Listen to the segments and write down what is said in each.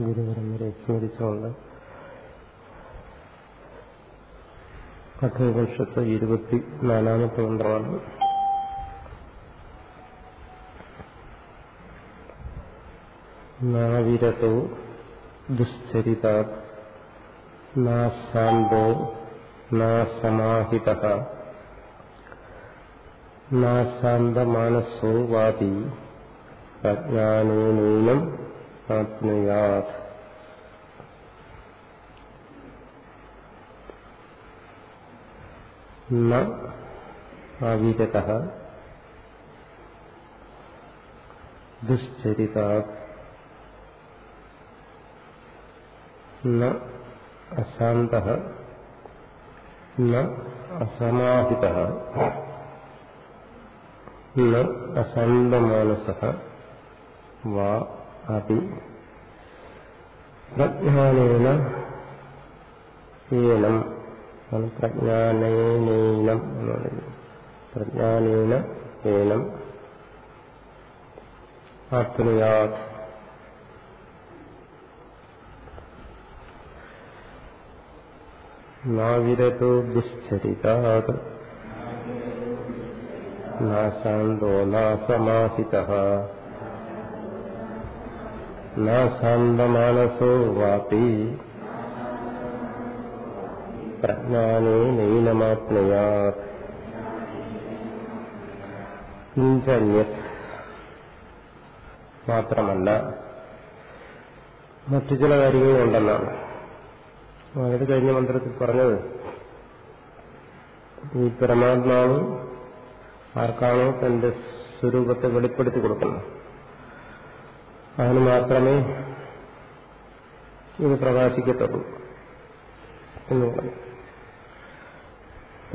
ഗുരുപരമ്പരയെ സ്മരിച്ചുകൊണ്ട് കഠോപനിഷത്ത് ഇരുപത്തി നാലാമത്തെ മന്ത്രമാണ്. നാവിരതോ ദുശ്ചരിത നാശാന്തോ നാസമാഹിത നാശാന്തമാനസോ വാദി പ്രജ്ഞാനേനീനം ആത്മയാത് ന അവിരത ദുശ്ചരിത. ന അശാന്ത. ന അസമാഹിത. ന അശാന്തമാനസ. വാ അപി പ്രജ്ഞാനേന ഏനം പ്രജ്ഞാനേനം എന്നുള്ളത് പ്രജ്ഞാനേന ഏനം ആത്മയാത് നാവിരതോ ദുശ്ചരിതാത്. നാശാന്തോ നാസമാഹിത നാശാന്തമാനസോ വാപി. പ്രജ്ഞാനേ കിഞ്ചന്യത് മാത്രമല്ല മറ്റു ചില കാര്യങ്ങളും ഉണ്ടെന്നാണ് അത് കഴിഞ്ഞ മന്ത്രത്തിൽ പറഞ്ഞത്. ഈ പരമാത്മാവ് ആർക്കാണോ തന്റെ സ്വരൂപത്തെ വെളിപ്പെടുത്തി കൊടുക്കുന്നത്? അതിന് മാത്രമേ ഇത് പ്രകാശിക്കത്തുള്ളൂ എന്ന് പറഞ്ഞു.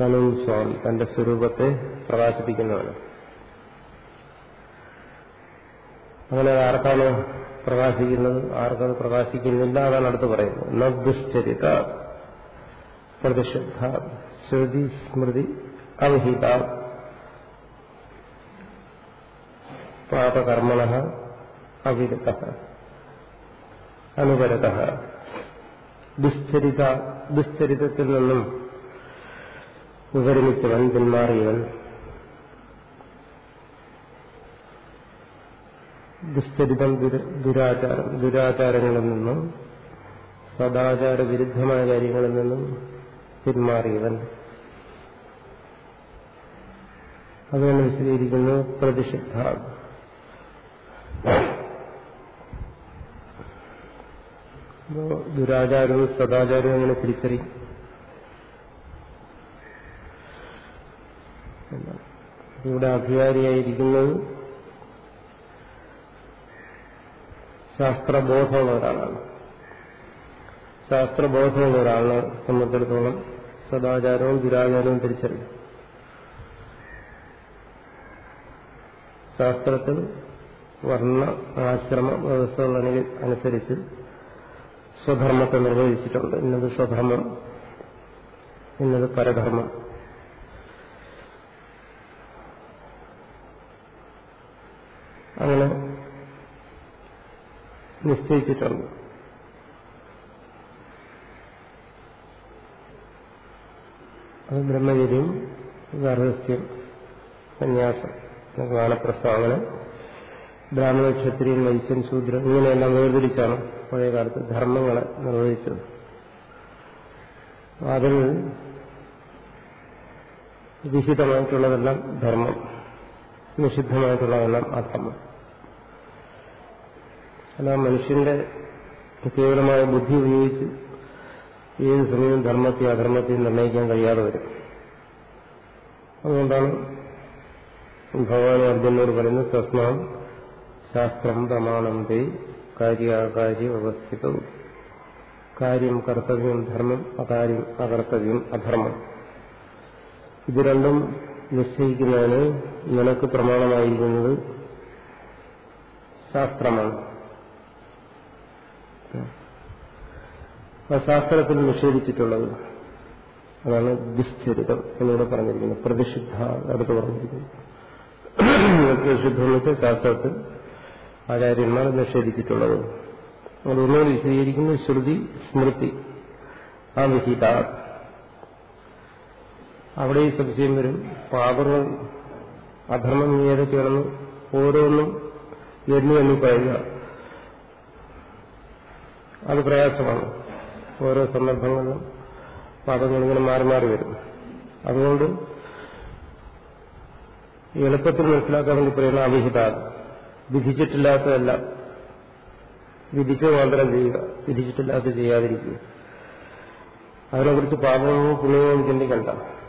തനും സ്വാമി തന്റെ സ്വരൂപത്തെ പ്രകാശിപ്പിക്കുന്നതാണ്. അങ്ങനെ ആർക്കാണ് പ്രകാശിക്കുന്നത്? ആർക്കത് പ്രകാശിക്കുന്നില്ല അതാണ് അടുത്ത് പറയുന്നത്. നദുശ്ചരിത പ്രതിഷുദ്ധ ശ്രുതി സ്മൃതി അവഹിത പാപകർമ്മണ അവിരുദ്ധ അനുപരത ദുശ്ചരിത ദുശ്ചരിതത്തിൽ നിന്നും ഉപരിമിച്ചവൻ പിന്മാറിയവൻ ദുശ്ചരിതം ദുരാചാരം ദുരാചാരങ്ങളിൽ നിന്നും സദാചാര വിരുദ്ധമായ കാര്യങ്ങളിൽ നിന്നും പിന്മാറിയവൻ. അതുകൊണ്ട് വിശദീകരിക്കുന്നു പ്രതിഷിദ്ധ ദുരാചാരവും സദാചാരവും അങ്ങനെ തിരിച്ചറിയും ഇവിടെ അധികാരിയായിരിക്കുന്നത് ശാസ്ത്രബോധമുള്ള ഒരാളാണ്. ശാസ്ത്രബോധമുള്ള ഒരാളെ സംബന്ധിച്ചിടത്തോളം സദാചാരവും ദുരാചാരവും തിരിച്ചറിയും ശാസ്ത്രത്തിൽ വർണ ആശ്രമ വ്യവസ്ഥകൾ അനുസരിച്ച് സ്വധർമ്മത്തെ നിർവഹിച്ചിട്ടുണ്ട്. ഇന്നത് സ്വധർമ്മം ഇന്നത് പരധർമ്മം. അങ്ങനെ നിശ്ചയിച്ചിട്ടുണ്ട്. അത് ബ്രഹ്മചര്യം ഗർഹസ്യം സന്യാസം വാനപ്രസ്താവന ബ്രാഹ്മണ ക്ഷത്രിയൻ വൈശ്യൻ ശൂദ്രൻ ഇങ്ങനെയെല്ലാം വേർതിരിച്ചാണ് പഴയ കാലത്ത് ധർമ്മങ്ങളെ നിർവഹിച്ചത്. അതിൽ വിഹിതമായിട്ടുള്ളതെല്ലാം ധർമ്മം. നിഷിദ്ധമായിട്ടുള്ളതെല്ലാം അധർമ്മം അല്ല മനുഷ്യന്റെ കേവലമായ ബുദ്ധി ഉപയോഗിച്ച് ഏത് സമയവും ധർമ്മത്തെയും അധർമ്മത്തെയും നിർണയിക്കാൻ കഴിയാതെ വരും. അതുകൊണ്ടാണ് ഭഗവാൻ അർജുനോട് പറയുന്നത് തസ്മാം ശാസ്ത്രം പ്രമാണം തേ കാര്യാകാര്യ വ്യവസ്ഥിതവും കാര്യം കർത്തവ്യം ധർമ്മം അകാര്യം അകർത്തവ്യം അധർമ്മം. ഇത് രണ്ടും നിശ്ചയിക്കുന്നതിന് നിനക്ക് പ്രമാണമായിരിക്കുന്നത് ശാസ്ത്രമാണ്. ആ ശാസ്ത്രത്തിൽ നിഷേധിച്ചിട്ടുള്ളത്. അതാണ് ദുശ്ചരിതം എന്നിവിടെ പറഞ്ഞിരിക്കുന്നത്. പ്രതിഷിദ്ധ അടുത്ത് പറഞ്ഞിരിക്കുന്നത് പ്രതിഷിദ്ധം എന്ന് ശാസ്ത്രത്തിൽ ആചാര്യന്മാർ നിഷേധിച്ചിട്ടുള്ളത്. അതൊന്നുകൂടി വിശദീകരിക്കുന്നു. ശ്രുതി സ്മൃതി ആ വിഹിത അവിടെ ഈ സംശയം വരും. പാപങ്ങൾ അധർമ്മം ഏതൊക്കെയാണെന്ന് ഓരോന്നും എണ്ണി എന്ന് പറയുക. അത് പ്രയാസമാണ്. ഓരോ സന്ദർഭങ്ങളിലും പാപങ്ങളിങ്ങനെ മാറി മാറി വരും. അതുകൊണ്ട് എളുപ്പത്തിൽ മനസ്സിലാക്കാൻ വേണ്ടി പറയുന്ന അവിഹിത വിധിച്ചിട്ടില്ലാത്തതല്ല. വിധിച്ചു മാത്രം ചെയ്യുക. വിധിച്ചിട്ടില്ലാത്ത ചെയ്യാതിരിക്കുക. അതിനെക്കുറിച്ച് പാപമോ പുണ്യമോ ചിന്തിക്കണ്ട.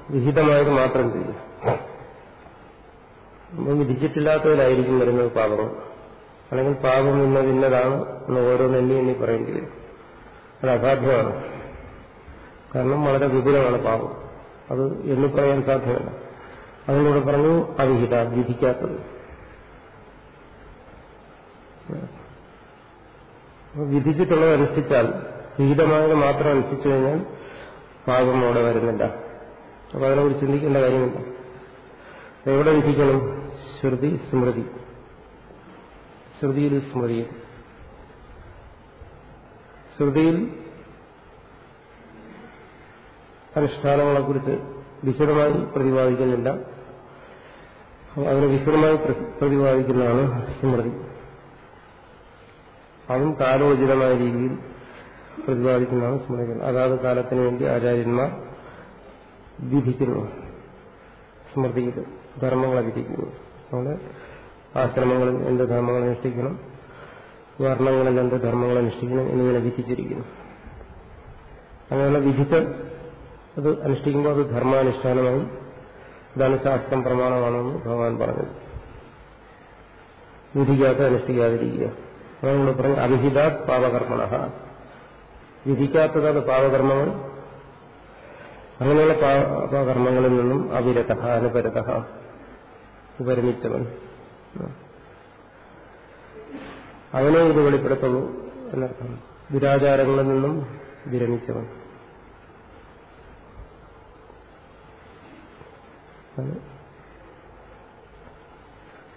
വിഹിതമായത് മാത്രം ചെയ്യുക. വിധിച്ചിട്ടില്ലാത്തവരായിരിക്കും വരുന്നത് പാപങ്ങൾ അല്ലെങ്കിൽ പാപം ഇന്നത് ഇന്നതാണ് എന്ന് ഓരോന്ന് എണ്ണി എണ്ണി പറയേണ്ടി വരും അത് അസാധ്യമാണ്. കാരണം വളരെ വിപുലമാണ് പാപം. അത് എണ്ണി പറയാൻ സാധ്യമല്ല. അതിലൂടെ പറഞ്ഞു അവിഹിത വിധിക്കാത്തത്. വിധിച്ചിട്ടുള്ളത് അനുഷ്ഠിച്ചാൽ വിഹിതമായത് മാത്രം അനുഷ്ഠിച്ചു കഴിഞ്ഞാൽ പാപം അവിടെ വരുന്നില്ല. അപ്പൊ അതിനെക്കുറിച്ച് ചിന്തിക്കേണ്ട കാര്യമില്ല. എവിടെ വിധിക്കണം? ശ്രുതി സ്മൃതി. ശ്രുതിയിൽ സ്മൃതിയിൽ ശ്രുതിയിൽ അനുഷ്ഠാനങ്ങളെക്കുറിച്ച് വിശദമായി പ്രതിപാദിക്കുന്നില്ല. അതിനെ വിശദമായി പ്രതിപാദിക്കുന്നതാണ് സ്മൃതി. അതും കാലോചിതമായ രീതിയിൽ പ്രതിപാദിക്കുന്നതാണ് സ്മൃതികൾ. അതാത് കാലത്തിന് വേണ്ടി ആചാര്യന്മാർ വിധിക്കുന്നു. സ്മൃതിയിൽ ധർമ്മങ്ങളെ വിധിക്കുന്നു. അതുകൊണ്ട് ആശ്രമങ്ങളിൽ എന്ത് ധർമ്മങ്ങൾ അനുഷ്ഠിക്കണം? വർണങ്ങളിൽ എന്ത് ധർമ്മങ്ങൾ അനുഷ്ഠിക്കണം? എന്നിങ്ങനെ വിധിച്ചിരിക്കുന്നു. അങ്ങനെയുള്ള വിധിച്ച അത് അനുഷ്ഠിക്കുമ്പോൾ അത് ധർമാനുഷ്ഠാനമായി ഇതാണ് ശാസ്ത്രം പ്രമാണമാണെന്ന് ഭഗവാൻ പറഞ്ഞത്. വിധിക്കാത്ത അനുഷ്ഠിക്കാതിരിക്കുക. അതുകൊണ്ട് പറയും അവിഹിത പാപകർമ്മണ. വിധിക്കാത്തതാണ് പാപകർമ്മങ്ങൾ. അങ്ങനെയുള്ള പാപകർമ്മങ്ങളിൽ നിന്നും അവിരത അനുപരത ഉപരമിച്ചവൻ. അവനെ ഇത് വെളിപ്പെടുത്തുള്ളൂ എന്നർത്ഥം. ദുരാചാരങ്ങളിൽ നിന്നും വിരമിച്ചവൻ.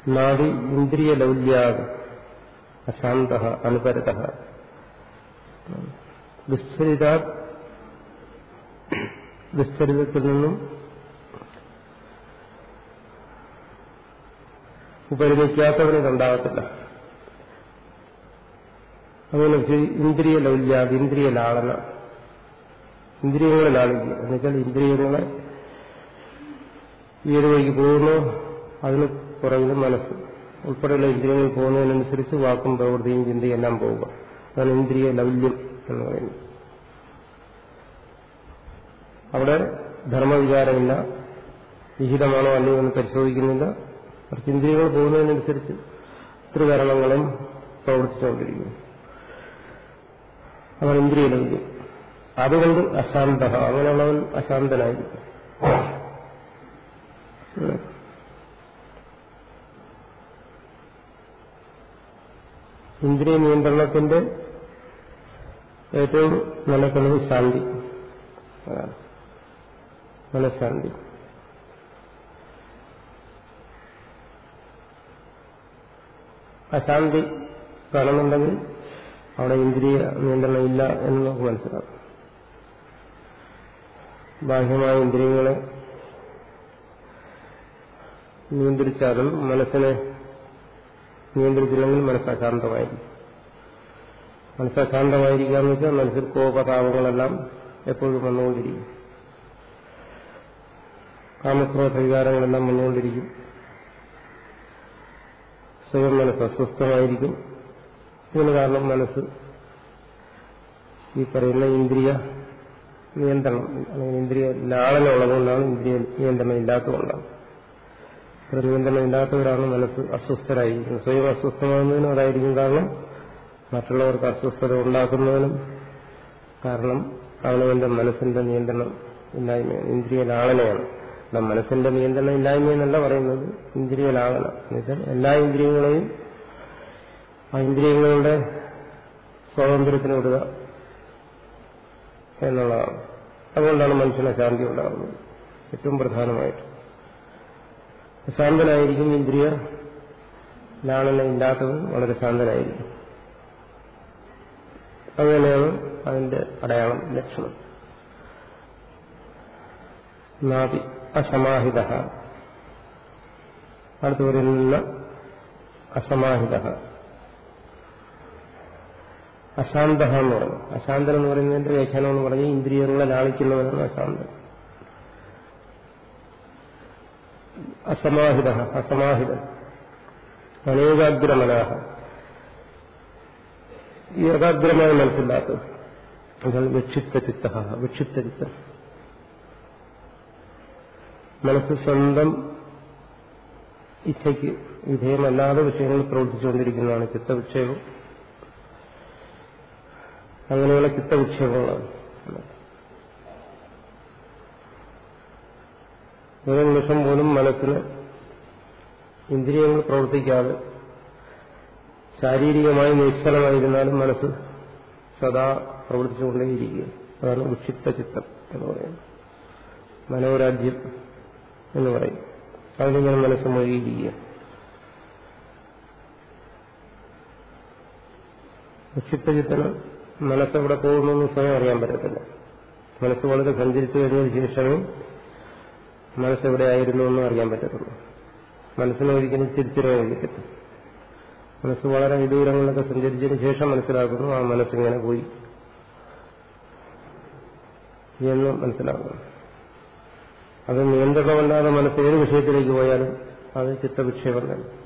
നാടി ഇന്ദ്രിയ ലൗല്യാത് അശാന്ത അനുപരത. വിസ്തരിത വിസ്തരിതത്തിൽ നിന്നും ഉപരിമിക്കാത്തവന് ഉണ്ടാകത്തില്ല. അങ്ങനെ ഇന്ദ്രിയ ലൗല്യാത് ഇന്ദ്രിയ ലാളന ഇന്ദ്രിയങ്ങളെ ലാളിക്കുക എന്നുവെച്ചാൽ ഇന്ദ്രിയങ്ങളെ ഏത് വഴിക്ക് പോകുന്നു അതിന് പുറകിൽ മനസ്സ്. ഉൾപ്പെടെയുള്ള ഇന്ദ്രിയങ്ങൾ പോകുന്നതിനനുസരിച്ച് വാക്കും പ്രവൃത്തിയും ചിന്തയും എല്ലാം പോവുക. അതാണ് ഇന്ദ്രിയ ലൗല്യം എന്ന് പറയുന്നത്. അവിടെ ധർമ്മവിചാരമില്ല. വിഹിതമാണോ അല്ലയോ എന്ന് പരിശോധിക്കുന്നില്ല. മറിച്ച് ഇന്ദ്രിയങ്ങൾ പോകുന്നതിനനുസരിച്ച് ത്രികരണങ്ങളും പ്രവർത്തിച്ചുകൊണ്ടിരിക്കുന്നു. അവൻ ഇന്ദ്രിയ ലൗല്യം. അതുകൊണ്ട് അശാന്ത അങ്ങനെയുള്ളവൻ അശാന്തനായിരിക്കും. ഇന്ദ്രിയ നിയന്ത്രണത്തിന്റെ ഏറ്റവും നല്ല തെളിവ് ശാന്തി. മനഃശാന്തി. അശാന്തി കാണുന്നുണ്ടെങ്കിൽ അവിടെ ഇന്ദ്രിയ നിയന്ത്രണം ഇല്ല എന്ന് നമുക്ക് മനസ്സിലാക്കാം. ബാഹ്യമായ ഇന്ദ്രിയങ്ങളെ നിയന്ത്രിച്ചാലും മനസ്സിനെ നിയന്ത്രിച്ചില്ലെങ്കിൽ മനസ്സ് അശാന്തമായിരിക്കും മനസ്സ് അശാന്തമായിരിക്കുക എന്ന് വെച്ചാൽ മനസ്സിൽ കോപതാപങ്ങളെല്ലാം എപ്പോഴും വന്നുകൊണ്ടിരിക്കും. കാമക്രോധ വികാരങ്ങളെല്ലാം വന്നുകൊണ്ടിരിക്കും. സ്വയം മനസ്സ് അസ്വസ്ഥമായിരിക്കും. ഇതിന് കാരണം മനസ്സ് ഈ പറയുന്ന ഇന്ദ്രിയ നിയന്ത്രണം അല്ലെങ്കിൽ ഇന്ദ്രിയ ലാളന ഉള്ളതുകൊണ്ടാണ് ഇന്ദ്രിയ നിയന്ത്രണം ഇല്ലാത്തതുകൊണ്ടാണ് അത്ര നിയന്ത്രണം ഇല്ലാത്തവരാണ് മനസ്സ് അസ്വസ്ഥരായിരിക്കുന്നത്. സ്വയം അസ്വസ്ഥമാകുന്നതിനും അതായിരിക്കും കാരണം മറ്റുള്ളവർക്ക് അസ്വസ്ഥത ഉണ്ടാക്കുന്നതിനും കാരണം അവനവന്റെ മനസ്സിന്റെ നിയന്ത്രണം ഇല്ലായ്മയാണ് ഇന്ദ്രിയ ലാളനയാണ് നമ്മുടെ മനസ്സിന്റെ നിയന്ത്രണം ഇല്ലായ്മ എന്നല്ല പറയുന്നത് ഇന്ദ്രിയ ലാളന എന്നുവെച്ചാൽ എല്ലാ ഇന്ദ്രിയങ്ങളെയും ആ ഇന്ദ്രിയങ്ങളുടെ സ്വാതന്ത്ര്യത്തിന് വിടുക എന്നുള്ളതാണ്. അതുകൊണ്ടാണ് മനുഷ്യന് ശാന്തി ഉണ്ടാകുന്നത്. ഏറ്റവും പ്രധാനമായിട്ട്. ശാന്തനായിരിക്കും ഇന്ദ്രിയ ലാളന ഇല്ലാത്തവൻ വളരെ ശാന്തനായിരിക്കും. അങ്ങനെയാണ് അതിന്റെ അടയാളം ലക്ഷണം. നാദി അസമാഹിത. അടുത്ത് പറയുന്ന അസമാഹിത. അശാന്ത എന്ന് പറഞ്ഞു. അശാന്തൻ പറയുന്നതിന്റെ വ്യാഖ്യാനം എന്ന് പറഞ്ഞ് ഇന്ദ്രിയങ്ങളെ ലാളിക്കുന്നവനാണ് അശാന്തൻ. അസമാഹിത അസമാഹിതൻ. അനേകാഗ്രമനാഹ. ഈ ഏകാഗ്രമായ മനസ്സില്ലാത്തത് അതാണ് വിക്ഷിപ്ത ചിത്ത വിക്ഷിപ്ത ചിത്തം. മനസ്സ് സ്വന്തം ഇച്ഛയ്ക്ക് വിധേയമല്ലാതെ വിഷയങ്ങൾ പ്രവർത്തിച്ചുകൊണ്ടിരിക്കുന്നതാണ് ചിത്തവിക്ഷേപം. അങ്ങനെയുള്ള ചിത്തവിക്ഷേപങ്ങളാണ്. ഒരു നിമിഷം പോലും മനസ്സിന് ഇന്ദ്രിയങ്ങൾ പ്രവർത്തിക്കാതെ ശാരീരികമായി നിശ്ചലമായിരുന്നാലും മനസ്സ് സദാ പ്രവർത്തിച്ചുകൊണ്ടേയിരിക്കുക അതാണ് വിക്ഷിപ്ത ചിത്തം എന്ന് പറയുന്നത്. മനോരാജ്യം എന്ന് പറയും. അതിലിങ്ങനെ മനസ്സ് മൊഴിയിരിക്കുക വിക്ഷിപ്ത ചിത്രം മനസ്സെവിടെ പോകുന്നു സ്വയം അറിയാൻ പറ്റത്തില്ല. മനസ്സ് വളരെ സഞ്ചരിച്ചു കഴിഞ്ഞതിന് ശേഷമേ മനസ്സെവിടെയായിരുന്നു എന്നും അറിയാൻ പറ്റത്തുള്ളൂ. മനസ്സിനെ ഒരിക്കലും കഴിയത്തില്ല മനസ്സ് വളരെ വിദൂരങ്ങളിലൊക്കെ സഞ്ചരിച്ചതിന് ശേഷം മനസ്സിലാക്കുന്നു ആ മനസ്സിങ്ങനെ പോയി. എന്ന് മനസ്സിലാക്കുന്നു. അത് നിയന്ത്രണമല്ലാതെ മനസ്സ് ഏത് വിഷയത്തിലേക്ക് പോയാലും അത് ചിത്തവിക്ഷേപം തന്നെ.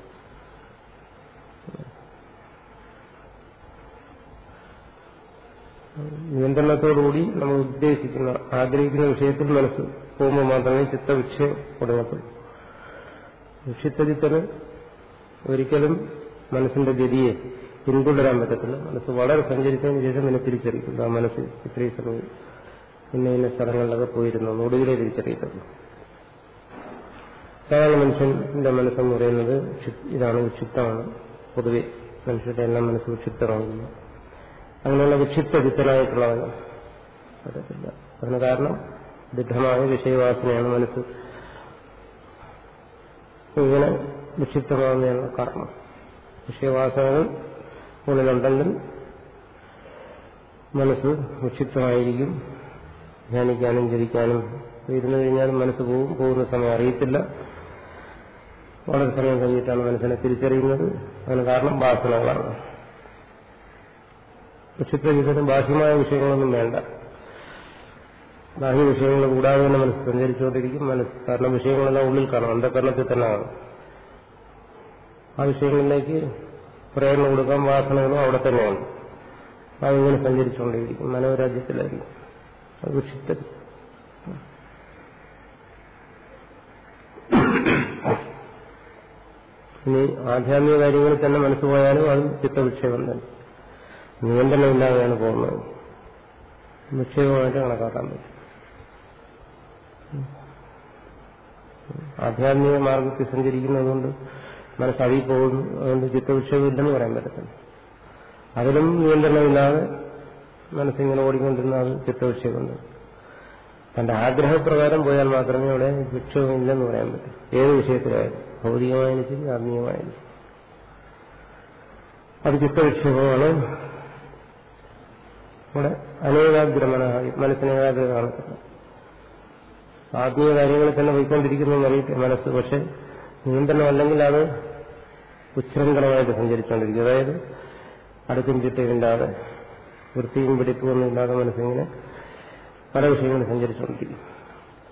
നിയന്ത്രണത്തോടുകൂടി നമ്മൾ ഉദ്ദേശിക്കുന്ന ആഗ്രഹിക്കുന്ന വിഷയത്തിൽ മനസ്സ് പോകുമ്പോൾ മാത്രമേ ചിത്തവിക്ഷേപം തുടങ്ങത്തുള്ളൂ വിക്ഷിത്തചിത്തന് ഒരിക്കലും മനസ്സിന്റെ ഗതിയെ പിന്തുടരാൻ പറ്റത്തില്ല. മനസ്സ് വളരെ സഞ്ചരിച്ചതിന് ശേഷം പിന്നെ തിരിച്ചറിയിക്കുന്നു. ആ മനസ്സ് ഇത്രയും സമയം ഇന്ന ഇന്ന സ്ഥലങ്ങളിലൊക്കെ പോയിരുന്നു. ഒടുവിലെ തിരിച്ചറിയത്തുള്ളൂ. സാധാരണ മനുഷ്യന്റെ മനസ്സെന്ന് പറയുന്നത് ഇതാണ് വിക്ഷിപ്തമാണ്. പൊതുവെ മനുഷ്യരുടെ എല്ലാം മനസ്സ് വിക്ഷിപ്തമാകുന്നു. അങ്ങനെയുള്ള വിക്ഷിപ്ത ചിത്തനായിട്ടുള്ളവന് പറ്റത്തില്ല അതിന് കാരണം ദൃഢമായ വിഷയവാസനയാണ് മനസ്സ്. ഇങ്ങനെ വിക്ഷിപ്തമാകുന്നതിനുള്ള കാരണം വിഷയവാസനകൾ ഉള്ളിലുണ്ടെങ്കിൽ മനസ്സ് വിക്ഷിപ്തമായിരിക്കും. ധ്യാനിക്കാനും ജപിക്കാനും. ഇരുന്നു കഴിഞ്ഞാലും മനസ്സ് പോകും. പോകുന്ന സമയം അറിയത്തില്ല. വളരെ സമയം കഴിഞ്ഞിട്ടാണ് മനസ്സിനെ തിരിച്ചറിയുന്നത്. അതിന് കാരണം വാസനകളാണ്. വിക്ഷിപ്തജിതന് ബാഹ്യമായ വിഷയങ്ങളൊന്നും വേണ്ട. ബാഹ്യ വിഷയങ്ങൾ കൂടാതെ തന്നെ മനസ്സ് സഞ്ചരിച്ചുകൊണ്ടിരിക്കും. മനസ്സ് കാരണം വിഷയങ്ങളെല്ലാം ഉള്ളിൽ കാണും. അന്ധകരണത്തിൽ തന്നെ കാണും. ആ വിഷയങ്ങളിലേക്ക് പ്രേരണ കൊടുക്കാൻ വാസനകളും അവിടെ തന്നെയാണ് അതിങ്ങനെ സഞ്ചരിച്ചുകൊണ്ടേയിരിക്കും. മനോരാജ്യത്തിലായിരിക്കും. അത് വിക്ഷിപ്ത ഇനി ആധ്യാത്മിക കാര്യങ്ങളിൽ തന്നെ മനസ്സ് പോയാലും അത് ചിത്തവിക്ഷേപം തന്നെ. നിയന്ത്രണമില്ലാതെയാണ് പോകുന്നത്. നിക്ഷേപമായിട്ട് കണക്കാക്കാൻ പറ്റും. ആധ്യാത്മിക മാർഗത്തിൽ സഞ്ചരിക്കുന്നതുകൊണ്ട് മനസ്സ് അതിൽ പോകുന്നു. അതുകൊണ്ട് ചിത്തവിക്ഷേപം ഇല്ലെന്ന് പറയാൻ പറ്റത്തില്ല. അതിലും നിയന്ത്രണമില്ലാതെ മനസ്സിങ്ങനെ ഓടിക്കൊണ്ടിരുന്ന അത് ചിത്തവിക്ഷേപമുണ്ട്. തന്റെ ആഗ്രഹപ്രകാരം പോയാൽ മാത്രമേ അവിടെ വിക്ഷേപമില്ലെന്ന് പറയാൻ പറ്റൂ. ഏത് വിഷയത്തിലായാലും. ഭൗതികമായാലും ശരി ആത്മീയമായാലും അത് ചിത്തവിക്ഷേപമാണ്. ഇവിടെ അനേകാഗ്രമനായി മനസ്സിന് ഏകാഗ്രത കാണത്തില്ല ആത്മീയ കാര്യങ്ങളിൽ തന്നെ പോയിക്കൊണ്ടിരിക്കുന്നു എന്നറിയട്ടെ മനസ്സ്. പക്ഷെ നിയന്ത്രണം അല്ലെങ്കിൽ അത് ഉച്ഛൃംഖലമായിട്ട് സഞ്ചരിച്ചുകൊണ്ടിരിക്കും. അതായത് അടുക്കും ചിട്ടയില്ലാതെ വൃത്തിയും പിടിപ്പുമൊന്നും ഇല്ലാതെ മനസ്സിങ്ങനെ പല വിഷയങ്ങളും സഞ്ചരിച്ചുകൊണ്ടിരിക്കും.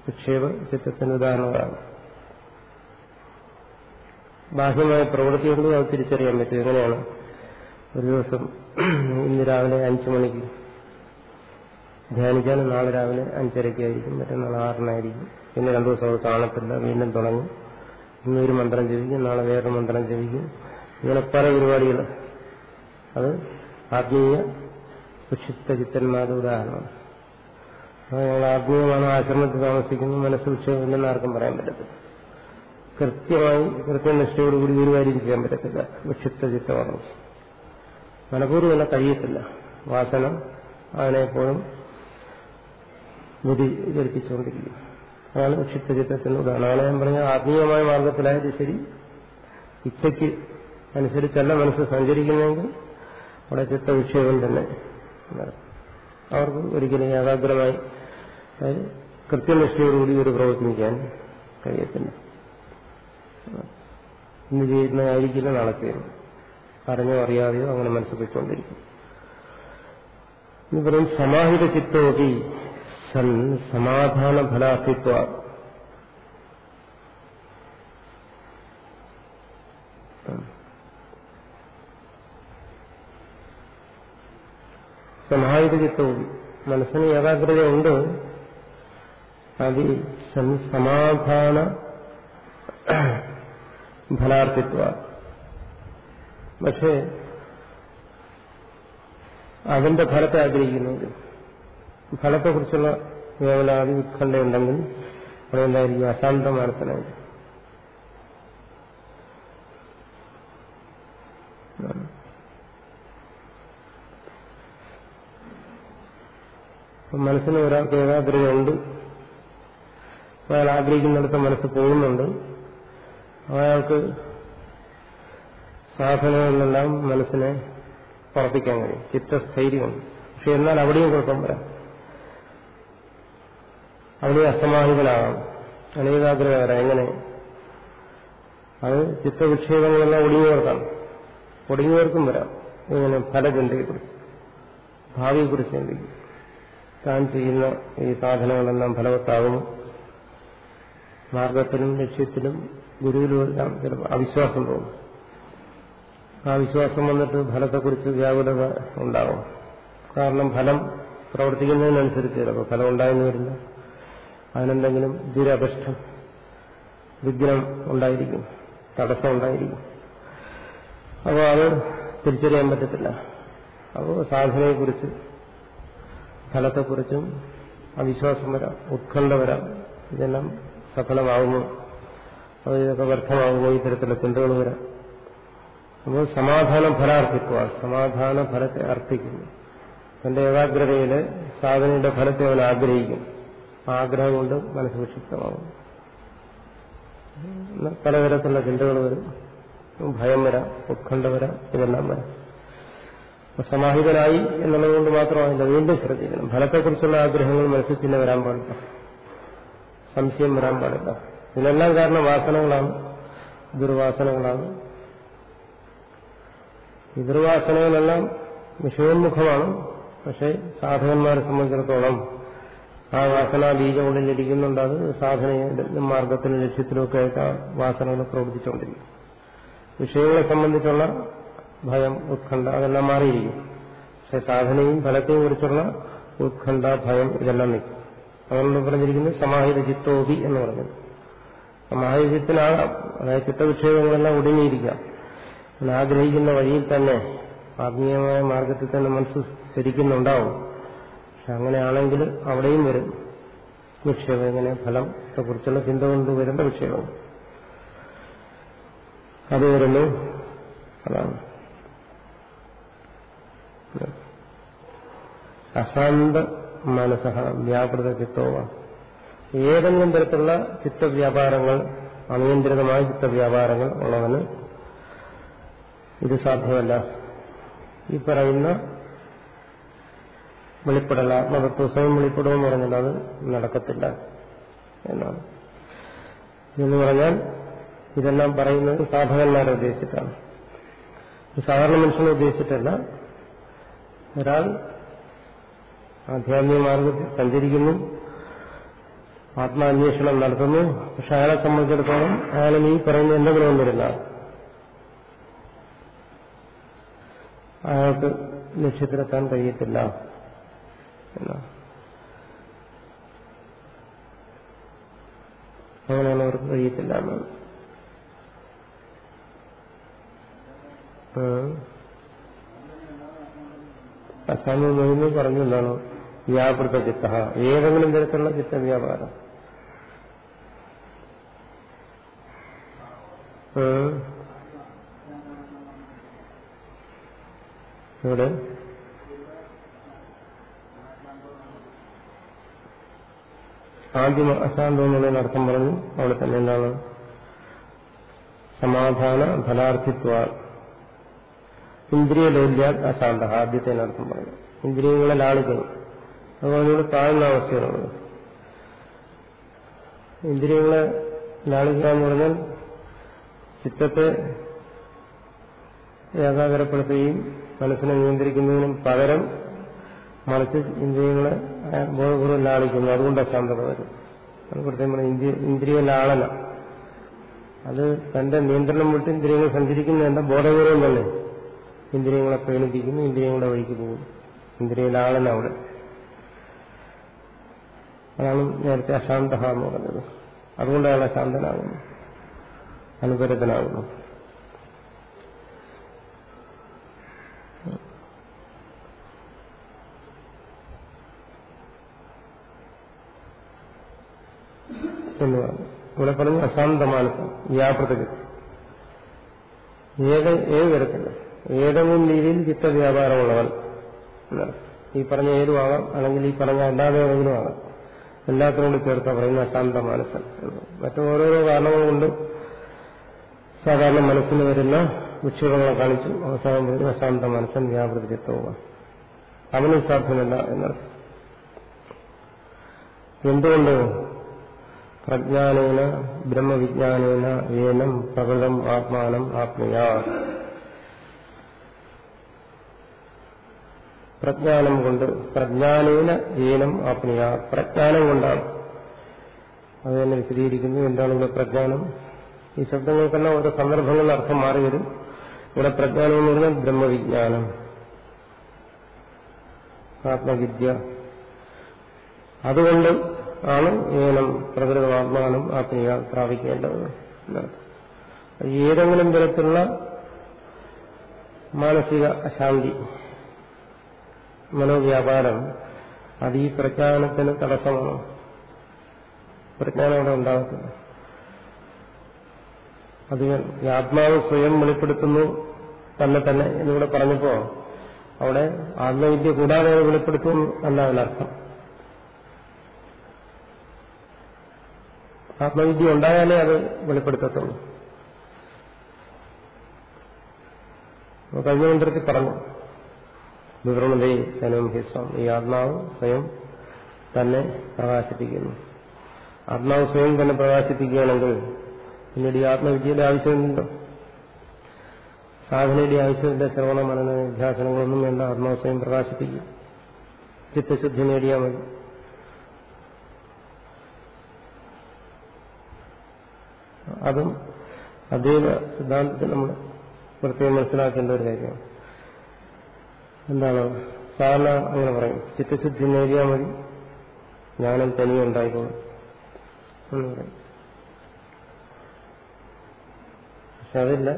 വിക്ഷേപ ചിത്രത്തിന്റെ ഉദാഹരണങ്ങളാണ്. ബാഹ്യമായ പ്രവൃത്തി കൊണ്ട് അത് തിരിച്ചറിയാൻ പറ്റും. എങ്ങനെയാണ്? ഒരു ദിവസം ഇന്ന് രാവിലെ അഞ്ചു മണിക്ക് ധ്യാനിക്കാൻ നാളെ രാവിലെ അഞ്ചരയ്ക്കായിരിക്കും മറ്റന്നാൾ ആറിനായിരിക്കും. പിന്നെ രണ്ടു ദിവസം അത് കാണത്തില്ല വീണ്ടും തുടങ്ങും. ഇന്ന് ഒരു മന്ത്രം ജപിക്കും നാളെ വേറൊരു മന്ത്രം ജപിക്കും. ഇങ്ങനെ പല പരിപാടികൾ. അത് ആത്മീയ വിക്ഷിപ്ത ചിത്തന്മാരുടെ ഉദാഹരണമാണ് ഞങ്ങൾ ആത്മീയമാണ് ആശ്രമത്തിൽ താമസിക്കുന്നു മനസ്സ് വിക്ഷേപമില്ലെന്ന് ആർക്കും പറയാൻ പറ്റത്തില്ല. കൃത്യമായി കൃത്യനിഷ്ഠയോടുകൂടി ഒരു കാര്യം ചെയ്യാൻ പറ്റത്തില്ല. വിക്ഷിപ്ത ചിത്തമാണ് മനഃപൂർവം കഴിയത്തില്ല. വാസന അതിനെപ്പോഴും വ്യതിചരിപ്പിച്ചുകൊണ്ടിരിക്കും അതാണ് വിക്ഷിപ്തചിത്തത്തിന് ഉദാഹരണം. ഞാൻ പറഞ്ഞ ആത്മീയമായ മാർഗത്തിലായത് ശരി. ഇച്ഛയ്ക്ക് അനുസരിച്ചല്ല മനസ്സ് സഞ്ചരിക്കുന്നെങ്കിൽ അവിടെ ചിത്തവിക്ഷേപം തന്നെ അവർക്ക് ഒരിക്കലും ഏകാഗ്രമായി കൃത്യനിഷ്ഠയോടുകൂടി ഒരു പ്രവർത്തിക്കാൻ കഴിയത്തില്ല. ഇന്ന് ചെയ്യുന്നതായിരിക്കില്ല നാളെ ചെയ്യുന്നത് അറിഞ്ഞോ അറിയാതെയോ അങ്ങനെ മനസ്സിൽ ഇനി പറയും സമാഹിത ചിത്തോപി സൻ സമാധാന ഫലാർത്ഥിത്വ സമാഹിത ചിത്തവും മനസ്സിന് ഏകാഗ്രതയുണ്ട്. അതി സമാധാന ഫലാർത്ഥിത്വ പക്ഷേ അതിന്റെ ഫലത്തെ ആഗ്രഹിക്കുന്നത് ഫലത്തെക്കുറിച്ചുള്ള വേവലാതി ഉത്കണ്ഠയുണ്ടെങ്കിൽ അതെന്തായിരിക്കും അശാന്ത മനസ്സിലായിരിക്കും മനസ്സിന് ഒരാൾക്ക് ഏകാഗ്രതയുണ്ട് അയാൾ ആഗ്രഹിക്കുന്നിടത്ത് മനസ്സ് പോകുന്നുണ്ട്. അയാൾക്ക് സാധനങ്ങളിലെല്ലാം മനസ്സിനെ പ്രവർത്തിക്കാൻ കഴിയും. ചിത്തസ്ഥൈര്യമുണ്ട് പക്ഷെ എന്നാൽ അവിടെയും കുഴപ്പം വരാം. അവിടെ അസമാഹിതനാകാം അനേകാഗ്രഹകരം എങ്ങനെ? അത് ചിത്തവിക്ഷേപങ്ങളെല്ലാം ഒടിഞ്ഞവർക്കാണ് ഒടിഞ്ഞവർക്കും വരാം. ഇങ്ങനെ ഫലചിന്തയെക്കുറിച്ച് ഭാവിയെക്കുറിച്ച് ചിന്തിക്കും. താൻ ചെയ്യുന്ന ഈ സാധനങ്ങളെല്ലാം ഫലവത്താകുന്നു. മാർഗത്തിലും ലക്ഷ്യത്തിലും ഗുരുവിലുമെല്ലാം ചിലപ്പോൾ അവിശ്വാസം തോന്നും. ആ വിശ്വാസം വന്നിട്ട് ഫലത്തെക്കുറിച്ച് വ്യാകുലത ഉണ്ടാകും. കാരണം ഫലം പ്രവർത്തിക്കുന്നതിനനുസരിച്ച് ചിലപ്പോൾ ഫലം ഉണ്ടായെന്ന് വരില്ല. അതിനെന്തെങ്കിലും ദുരപഷ്ടം വിഘ്നം ഉണ്ടായിരിക്കും തടസ്സം ഉണ്ടായിരിക്കും. അപ്പോൾ അത് തിരിച്ചറിയാൻ പറ്റത്തില്ല. അപ്പോൾ സാധനയെക്കുറിച്ച് ഫലത്തെക്കുറിച്ചും അവിശ്വാസം വരാം ഉത്കണ്ഠ വരാം. ഇതെല്ലാം സഫലമാകുമോ അത് ഇതൊക്കെ വ്യർത്ഥമാകുമോ ഇത്തരത്തിലുള്ള ചിന്തകൾ വരാം. അപ്പോൾ സമാധാന ഫലാർത്ഥിക്കുക സമാധാന ഫലത്തെ അർത്ഥിക്കുന്നു തന്റെ ഏകാഗ്രതയിൽ സാധനയുടെ ഫലത്തെ അവൻ ആഗ്രഹിക്കും ആഗ്രഹം കൊണ്ട് മനസ്സ് വിക്ഷിപ്തമാവും പലതരത്തിലുള്ള ചിന്തകൾ വരും. ഭയം വരാം ഉത്കണ്ഠ വരാം ഇതെല്ലാം വരാം. സമാഹിതനായി എന്നുള്ളതുകൊണ്ട് മാത്രമായില്ല വീണ്ടും ശ്രദ്ധിക്കണം. ഫലത്തെക്കുറിച്ചുള്ള ആഗ്രഹങ്ങൾ മനസ്സിൽ തന്നെ വരാൻ പാടില്ല. സംശയം വരാൻ പാടില്ല. ഇതിനെല്ലാം കാരണം വാസനകളാണ്. ദുർവാസനകളാണ് ഈ ദുർവാസനകളെല്ലാം വിഷയോന്മുഖമാണ് പക്ഷേ സാധകന്മാരെ സംബന്ധിച്ചിടത്തോളം ആ വാസന ബീജം ഉള്ളിലിരിക്കുന്നുണ്ട് അത് സാധന മാർഗത്തിലും ലക്ഷ്യത്തിലുമൊക്കെ ആയിട്ട് ആ വാസനകൾ പ്രവർത്തിച്ചുകൊണ്ടിരിക്കും. വിഷയങ്ങളെ സംബന്ധിച്ചുള്ള ഭയം ഉത്കണ്ഠ അതെല്ലാം മാറിയിരിക്കും. പക്ഷെ സാധനയും ഫലത്തെയും കുറിച്ചുള്ള ഉത്കണ്ഠ ഭയം ഇതെല്ലാം നിൽക്കും. അതുകൊണ്ട് പറഞ്ഞിരിക്കുന്നത് സമാഹിത ചിത്തോപി എന്ന് പറഞ്ഞു സമാഹിത ചിത്തിനാകാം അതായത് ചിത്തവിക്ഷേപങ്ങളെല്ലാം ഒടുങ്ങിയിരിക്കാം ആഗ്രഹിക്കുന്ന വഴിയിൽ തന്നെ ആത്മീയമായ മാർഗത്തിൽ തന്നെ മനസ്സ് ശരിക്കുന്നുണ്ടാവും. പക്ഷെ അങ്ങനെയാണെങ്കിൽ അവിടെയും വരും. വിക്ഷേപം ഇങ്ങനെ ഫലത്തെക്കുറിച്ചുള്ള ചിന്ത കൊണ്ട് വരുന്ന വിക്ഷേപം അത് വരുന്നു. അതാണ്. അശാന്ത മനസ്സഹ വ്യാപൃത ചിത്തോവ ഏതെങ്കിലും തരത്തിലുള്ള ചിത്തവ്യാപാരങ്ങൾ അനിയന്ത്രിതമായ ചിത്തവ്യാപാരങ്ങൾ ഉള്ളവന് ഇത് സാധ്യമല്ല. ഈ പറയുന്ന വെളിപ്പെടൽ ആത്മതത്വ സ്വയം വെളിപ്പെടുമെന്ന് പറഞ്ഞാൽ അത് നടക്കത്തില്ല എന്നാണ്. എന്ന് പറഞ്ഞാൽ ഇതെല്ലാം പറയുന്നത് സാധകന്മാരെ ഉദ്ദേശിച്ചിട്ടാണ്. സാധാരണ മനുഷ്യനെ ഉദ്ദേശിച്ചിട്ടല്ല. ഒരാൾ ആധ്യാത്മിക മാർഗത്തിൽ സഞ്ചരിക്കുന്നു ആത്മാന്വേഷണം നടത്തുന്നു പക്ഷെ അയാളെ സംബന്ധിച്ചിടത്തോളം അയാളെ ഈ പറയുന്ന എന്തെങ്കിലും ഒന്നിരുന്ന അയാൾക്ക് ലക്ഷ്യത്തിലെത്താൻ കഴിയത്തില്ല. അങ്ങനെയാണ് അവർക്ക് കഴിയത്തില്ല എന്നാണ്. അസാമി മൊഴിന്ന് പറഞ്ഞു എന്നാണ് വ്യാപൃത ചിത്ത ഏതെങ്കിലും തരത്തിലുള്ള ചിത്തവ്യാപാരം ഇവിടെ ആദ്യം അശാന്തം എന്നുള്ളതിന് അർത്ഥം പറഞ്ഞു. അവിടെ തന്നെ എന്താണ്? സമാധാന ഫലാർത്ഥിത്വ ഇന്ദ്രിയ ലോല്യാൽ അശാന്ത. ആദ്യത്തെ അർത്ഥം പറഞ്ഞു. ഇന്ദ്രിയങ്ങളെ ലാളിക്കുന്നു അതുപോലെ താഴ്ന്ന അവസ്ഥയാണുള്ളത് ഇന്ദ്രിയങ്ങളെ ലാളിക്കുക എന്ന് പറഞ്ഞാൽ ചിത്തത്തെ ഏകാഗ്രപ്പെടുത്തുകയും മനസ്സിനെ നിയന്ത്രിക്കുന്നതിനും പകരം മറിച്ച് ഇന്ദ്രിയങ്ങളെ ബോധപൂർവം ലാളിക്കുന്നു. അതുകൊണ്ട് അശാന്തത വരും. അത് പ്രത്യേകം ഇന്ദ്രിയ ലാളന. അത് തന്റെ നിയന്ത്രണം വിട്ട് ഇന്ദ്രിയങ്ങൾ സഞ്ചരിക്കുന്നതിന്റെ ബോധപൂർവം തന്നെ. ഇന്ദ്രിയങ്ങളെ പ്രേണിപ്പിക്കുന്നു ഇന്ദ്രിയങ്ങളുടെ വഴിക്ക് പോകും ഇന്ദ്രിയ ലാളന അവിടെ. അതാണ് നേരത്തെ അശാന്ത പറഞ്ഞത്. അതുകൊണ്ടാണ് അശാന്തനാകുന്നു അനുപരതനാകുന്നു എന്ന് പറഞ്ഞു. ഇവിടെ പറഞ്ഞു അശാന്ത മാനസം വ്യാപൃത ഏക ഏത് തരത്തിൽ? ഏതെങ്കിലും രീതിയിൽ ചിത്തവ്യാപാരമുള്ളവൻ ഈ പറഞ്ഞ ഏതുമാകാം അല്ലെങ്കിൽ ഈ പറഞ്ഞ അല്ലാതെ ഏതെങ്കിലും ആകാം എല്ലാത്തിനോട് ചേർത്ത പറയുന്ന അശാന്ത മാനസൻ മറ്റോരോരോ കാരണങ്ങൾ കൊണ്ട് സാധാരണ മനസ്സിന് വരുന്ന വിക്ഷേപങ്ങളെ കാണിച്ചു അവസാനം വരും അശാന്ത മനസ്സൻ വ്യാപൃതി ചിത്തവുമാണ്. അവനും സാധ്യമല്ല എന്നർത്ഥം എന്തുകൊണ്ട് പ്രജ്ഞാനേന ബ്രഹ്മവിജ്ഞാനേന ഏനം പ്രകൃതം ആത്മാനം ആത്മയാ. പ്രജ്ഞാനം കൊണ്ട് പ്രജ്ഞാനേന ഏനം ആത്മയാ. പ്രജ്ഞാനം കൊണ്ടാണ്. അത് തന്നെ വിശദീകരിക്കുന്നു. എന്താണ് ഇവിടെ പ്രജ്ഞാനം? ഈ ശബ്ദങ്ങൾക്കെല്ലാം ഓരോ സന്ദർഭങ്ങളിൽ അർത്ഥം മാറി വരും. ഇവിടെ പ്രജ്ഞാനം എന്ന് പറഞ്ഞാൽ ബ്രഹ്മവിജ്ഞാനം. ആത്മവിദ്യ. അതുകൊണ്ട് ആണ് ഏനം പ്രകൃതമാത്മാനം ആത്മീയ പ്രാപിക്കേണ്ടത്. ഏതെങ്കിലും തരത്തിലുള്ള മാനസിക അശാന്തി മനോവ്യാപാരം അത് ഈ പ്രജ്ഞാനത്തിന് തടസ്സമാണ്. പ്രജ്ഞാനം അവിടെ ഉണ്ടാകത്തില്ല. അത് ആത്മാവ് സ്വയം വെളിപ്പെടുത്തുന്നു തന്നെ തന്നെ എന്നിവിടെ പറഞ്ഞപ്പോ അവിടെ ആത്മവിദ്യ കൂടാതെ വെളിപ്പെടുത്തും അല്ല അതിനർത്ഥം ആത്മവിദ്യ ഉണ്ടായാലേ അത് വെളിപ്പെടുത്തത്തുള്ളൂ. കഴിഞ്ഞ മന്ത്രത്തിൽ പറഞ്ഞു വിവരണതേ സ്വയം ഹിസ്വം ഈ ആത്മാവ് സ്വയം തന്നെ പ്രകാശിപ്പിക്കുന്നു. ആത്മാവ് സ്വയം തന്നെ പ്രകാശിപ്പിക്കുകയാണെങ്കിൽ പിന്നീട് ഈ ആത്മവിദ്യയുടെ ആവശ്യമുണ്ടോ സാധനയുടെ ആവശ്യമില്ല ശ്രവണ മനന അധ്യാസനങ്ങളൊന്നും വേണ്ട ആത്മാവ് സ്വയം പ്രകാശിപ്പിക്കും. ചിത്തശുദ്ധി നേടിയാൽ മതി. അതും അദ്വൈത സിദ്ധാന്തത്തിൽ നമ്മൾ പ്രത്യേകം മനസ്സിലാക്കേണ്ട ഒരു കാര്യമാണ്. എന്താണ്? സാധാരണ അങ്ങനെ പറയും ചിത്തശുദ്ധി നേടിയാൽ മതി ജ്ഞാനം തനിയെ ഉണ്ടായിക്കോളും പക്ഷെ അതില്ല.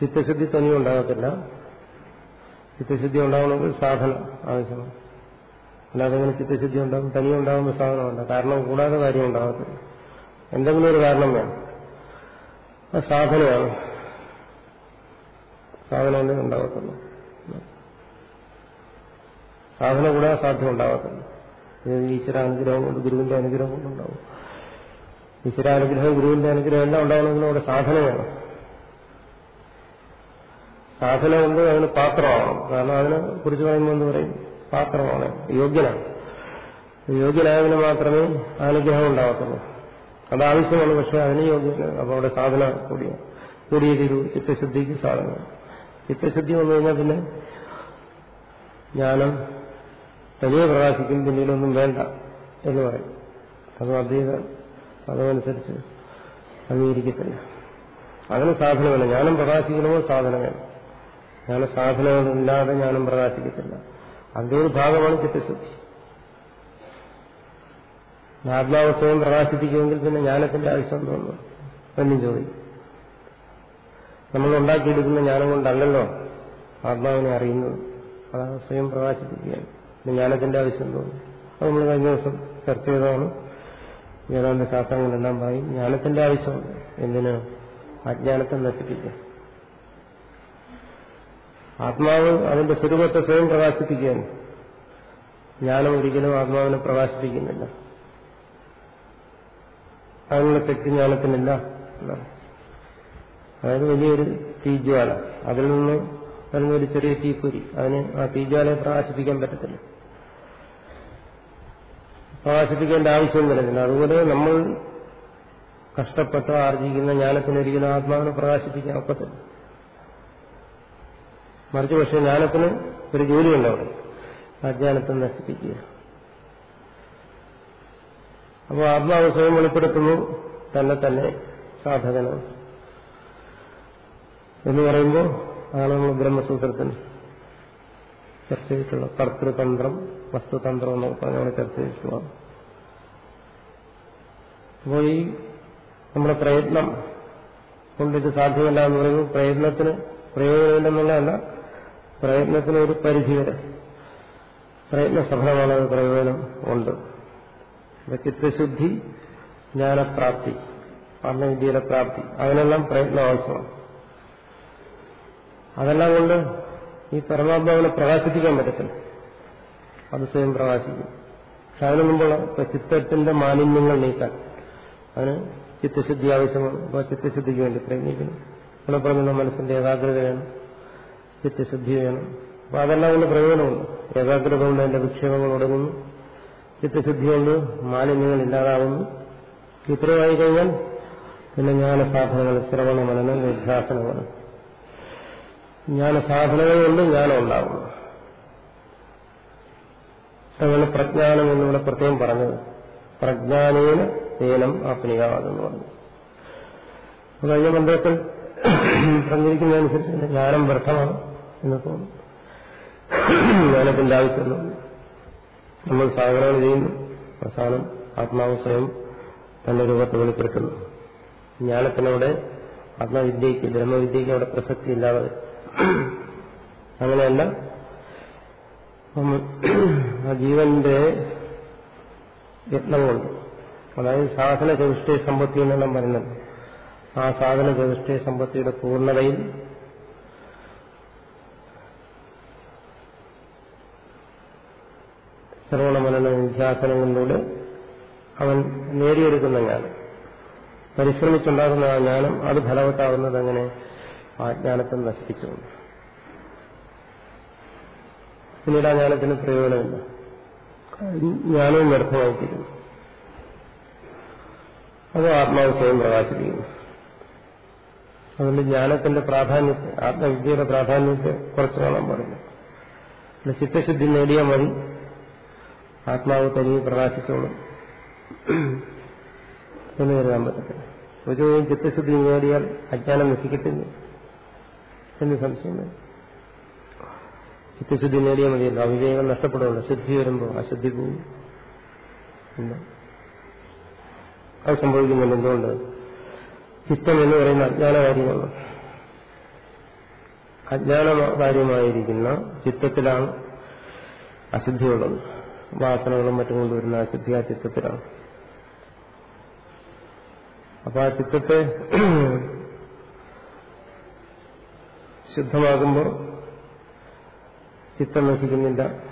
ചിത്തശുദ്ധി തനിയെ ഉണ്ടാകത്തില്ല. ചിത്തശുദ്ധി ഉണ്ടാവണമെങ്കിൽ സാധനം ആവശ്യമാണ്. അല്ലാതെ അങ്ങനെ ചിത്തശുദ്ധി ഉണ്ടാകും? തനിയെ ഉണ്ടാകുന്ന സാധനമല്ല. കാരണം കൂടാതെ കാര്യം ഉണ്ടാകത്തില്ല. എന്തെങ്കിലും ഒരു കാരണം വേണം. അത് സാധനമാണ്. സാധനം ഒന്നും ഉണ്ടാകത്തുള്ളൂ സാധന കൂടാതെ സാധ്യം ഉണ്ടാകത്തുള്ളൂ ഈശ്വര അനുഗ്രഹം കൊണ്ട് ഗുരുവിന്റെ അനുഗ്രഹം കൊണ്ടുണ്ടാവും ഈശ്വര അനുഗ്രഹം ഗുരുവിന്റെ അനുഗ്രഹം എല്ലാം ഉണ്ടാവണമെങ്കിലും അവിടെ സാധന വേണം. സാധന കൊണ്ട് അതിന് പാത്രമാണ്. കാരണം അതിനെ കുറിച്ച് പറയുമ്പോൾ എന്ന് പറയും? പാത്രമാണ്. യോഗ്യനാണ്. യോഗ്യനായതിന് മാത്രമേ അനുഗ്രഹം ഉണ്ടാകത്തുള്ളൂ അതാവശ്യമാണ് പക്ഷെ അതിന് അപ്പൊ അവിടെ സാധന കൂടിയ കൂടിയ തീരു ചിത്തശുദ്ധിക്ക് സാധന ചിത്തശുദ്ധി വന്നു കഴിഞ്ഞാൽ പിന്നെ ജ്ഞാനം തനിയെ പ്രകാശിക്കും പിന്നീടൊന്നും വേണ്ട എന്ന് പറയും. അത് അദ്വൈത അതനുസരിച്ച് അംഗീകരിക്കത്തില്ല. അതിന് സാധന വേണം ജ്ഞാനം പ്രകാശിക്കണമോ സാധന വേണം. ജ്ഞാന സാധനങ്ങളില്ലാതെ ജ്ഞാനം പ്രകാശിക്കത്തില്ല. അതിന്റെ ഒരു ഭാഗമാണ് ചിത്തശുദ്ധി. ആത്മാവ് സ്വയം പ്രകാശിപ്പിക്കുമെങ്കിൽ പിന്നെ ജ്ഞാനത്തിന്റെ ആവശ്യം തോന്നുന്നു. എന്നും ചോദിക്കും നമ്മൾ ഉണ്ടാക്കിയെടുക്കുന്ന ജ്ഞാനം കൊണ്ടല്ലല്ലോ ആത്മാവിനെ അറിയുന്നത്. അതാണ് സ്വയം പ്രകാശിപ്പിക്കുകയാണ് പിന്നെ ജ്ഞാനത്തിന്റെ ആവശ്യം തോന്നുന്നു. അത് നമ്മൾ കഴിഞ്ഞ ദിവസം ചർച്ച ചെയ്തതാണ്. വേദാന്ത ശാസ്ത്രങ്ങളെല്ലാം പറയും ജ്ഞാനത്തിന്റെ ആവശ്യമുണ്ട് എന്തിന്? അജ്ഞാനത്തെ നശിപ്പിക്കാൻ ആത്മാവ് അതിന്റെ സ്വരൂപത്തെ സ്വയം പ്രകാശിപ്പിക്കുകയാണ്. ജ്ഞാനം ഒരിക്കലും ആത്മാവിനെ പ്രകാശിപ്പിക്കുന്നില്ല. അതിനുള്ള ശക്തി ജ്ഞാനത്തിനില്ല അതായത് വലിയൊരു തീജ്വാല. അതിൽ നിന്ന് വരുന്ന ഒരു ചെറിയ തീപ്പൊരി. അതിന് ആ തീജ്വാലയെ പ്രകാശിപ്പിക്കാൻ പറ്റത്തില്ല. പ്രകാശിപ്പിക്കേണ്ട ആവശ്യം വരുന്നില്ല. അതുപോലെ നമ്മൾ കഷ്ടപ്പെട്ട് ആർജിക്കുന്ന ജ്ഞാനത്തിനൊരിക്കലും ആത്മാവിനെ പ്രകാശിപ്പിക്കാൻ ഒക്കത്തില്ല. മറിച്ച് പക്ഷേ ജ്ഞാനത്തിന് ഒരു ജോലിയുണ്ട് അവിടെ. അജ്ഞാനത്തെ നശിപ്പിക്കുക. അപ്പോൾ ആത്മാവ് സ്വയം വെളിപ്പെടുത്തുന്നു. തന്നെ തന്നെ സാധകന്. എന്ന് പറയുമ്പോൾ അതാണ് നമ്മൾ ബ്രഹ്മസൂത്രത്തിൽ ചർച്ച ചെയ്തിട്ടുള്ള കർത്തൃതന്ത്രം വസ്തുതന്ത്രം എന്നൊക്കെ പറഞ്ഞ് നമ്മൾ ചർച്ച ചെയ്തിട്ടുള്ളതാണ് അപ്പോൾ ഈ നമ്മുടെ പ്രയത്നം കൊണ്ട് ഇത് സാധ്യമല്ല എന്ന് പറയുമ്പോൾ പ്രയത്നത്തിന് പ്രയോജനമില്ലെന്നുള്ളതല്ല പ്രയത്നത്തിന് ഒരു പരിധി വരെ. പ്രയത്ന സഫലമാണ് പ്രയോജനം ഉണ്ട്. ചിത്തശുദ്ധി ജ്ഞാനപ്രാപ്തി ആത്മവിദ്യയുടെ പ്രാപ്തി അതിനെല്ലാം പ്രയത്നം ആവശ്യമാണ്. അതെല്ലാം കൊണ്ട് ഈ പരമാത്മാവിനെ പ്രകാശിപ്പിക്കാൻ പറ്റത്തില്ല. അത് സ്വയം പ്രകാശിക്കും. പക്ഷെ അതിനു മുമ്പുള്ള ഇപ്പൊ ചിത്തത്തിന്റെ മാലിന്യങ്ങൾ നീക്കാൻ അതിന് ചിത്തശുദ്ധി ആവശ്യമാണ്. അപ്പോൾ ചിത്തശുദ്ധിക്ക് വേണ്ടി പ്രയത്നിക്കുന്നു. ഇവിടെ പറഞ്ഞുള്ള മനസ്സിന്റെ ഏകാഗ്രത വേണം. ചിത്തശുദ്ധി വേണം. അപ്പൊ അതെല്ലാം കൊണ്ട് പ്രയോജനമുണ്ട്. ഏകാഗ്രത കൊണ്ട് അതിന്റെ വിക്ഷേപങ്ങൾ ഒടുങ്ങുന്നു ചിത്തശുദ്ധി കൊണ്ട് മാലിന്യങ്ങൾ ഇല്ലാതാവുന്നു. ചിത്രമായി കഴിഞ്ഞാൽ പിന്നെ ജ്ഞാനസാധനങ്ങൾ ശ്രവണ മനനം നിധ്യാസനങ്ങൾ ജ്ഞാനസാധനങ്ങൾ കൊണ്ട് ജ്ഞാനം ഉണ്ടാകുന്നു അങ്ങനെ പ്രജ്ഞാനം എന്നിവിടെ പ്രത്യേകം പറഞ്ഞത്. പ്രജ്ഞാനേന ഏനം ആപ്നികാതെന്ന് പറഞ്ഞു. കഴിഞ്ഞ മന്ത്രത്തിൽ പറഞ്ഞിരിക്കുന്നതനുസരിച്ച് ജ്ഞാനം വ്യർത്ഥമാണ് എന്ന് തോന്നുന്നു. ജ്ഞാനത്തിന്റെ ആവശ്യമില്ല. നമ്മൾ സാധനങ്ങൾ ചെയ്യുന്നു. അവസാനം ആത്മാവ് സ്വയം തന്റെ രൂപത്തെ വെളിപ്പെടുത്തുന്നു. ജ്ഞാനത്തിനവിടെ ആത്മവിദ്യയ്ക്ക് ബ്രഹ്മവിദ്യയ്ക്ക് അവിടെ പ്രസക്തി ഇല്ലാതെ അങ്ങനെയല്ല ജീവന്റെ യത്നം കൊണ്ട് അതായത് സാധന ചതുഷ്ടയ സമ്പത്തി എന്നെല്ലാം പറയുന്നത്. ആ സാധന ചതുഷ്ടയ സമ്പത്തിയുടെ പൂർണതയിൽ ശ്രവണമനന നിധ്യാസനങ്ങളിലൂടെ അവൻ നേടിയെടുക്കുന്ന ജ്ഞാനം. പരിശ്രമിച്ചുണ്ടാകുന്ന ആ ജ്ഞാനം അത് ഫലവത്താവുന്നത് അങ്ങനെ ആ ജ്ഞാനത്തെ നശിപ്പിച്ചുകൊണ്ട്. പിന്നീട് ആ ജ്ഞാനത്തിന് പ്രയോജനമില്ല. ജ്ഞാനവും വ്യർത്ഥമായിത്തീരുന്നു. അത് ആത്മാവ് സ്വയം പ്രകാശിപ്പിക്കുന്നു. അതുകൊണ്ട് ജ്ഞാനത്തിന്റെ പ്രാധാന്യത്തെ ആത്മവിദ്യയുടെ പ്രാധാന്യത്തെ കുറച്ച് കാണാൻ പാടില്ല. ചിത്തശുദ്ധി നേടിയാൽ മതി. ആത്മാവ് തനിയെ പ്രകാശിച്ചോളും. എന്ന് കരുതാൻ പറ്റത്തില്ല. ഒരു ചിത്തശുദ്ധി നേടിയാൽ അജ്ഞാനം നശിക്കത്തില്ല. എന്ന് സംശയം ചിത്തശുദ്ധി നേടിയാൽ മതിയല്ലോ. അവിവേകം നഷ്ടപ്പെടുമല്ലോ. ശുദ്ധി വരുമ്പോൾ അശുദ്ധി പോകും. അത് സംഭവിക്കുന്നുണ്ട്. എന്തുകൊണ്ട്? ചിത്തം എന്ന് പറയുന്ന അജ്ഞാന കാര്യമാണ്. അജ്ഞാന കാര്യമായിരിക്കുന്ന ചിത്തത്തിലാണ് അശുദ്ധിയുള്ളത്. വാസനകളും മറ്റും കൊണ്ടുവരുന്ന ആ ശുദ്ധി ആ ചിത്തത്തിലാണ്. അപ്പൊ ആ ചിത്തത്തെ ശുദ്ധമാകുമ്പോൾ ചിത്തം നശിക്കുന്നില്ല.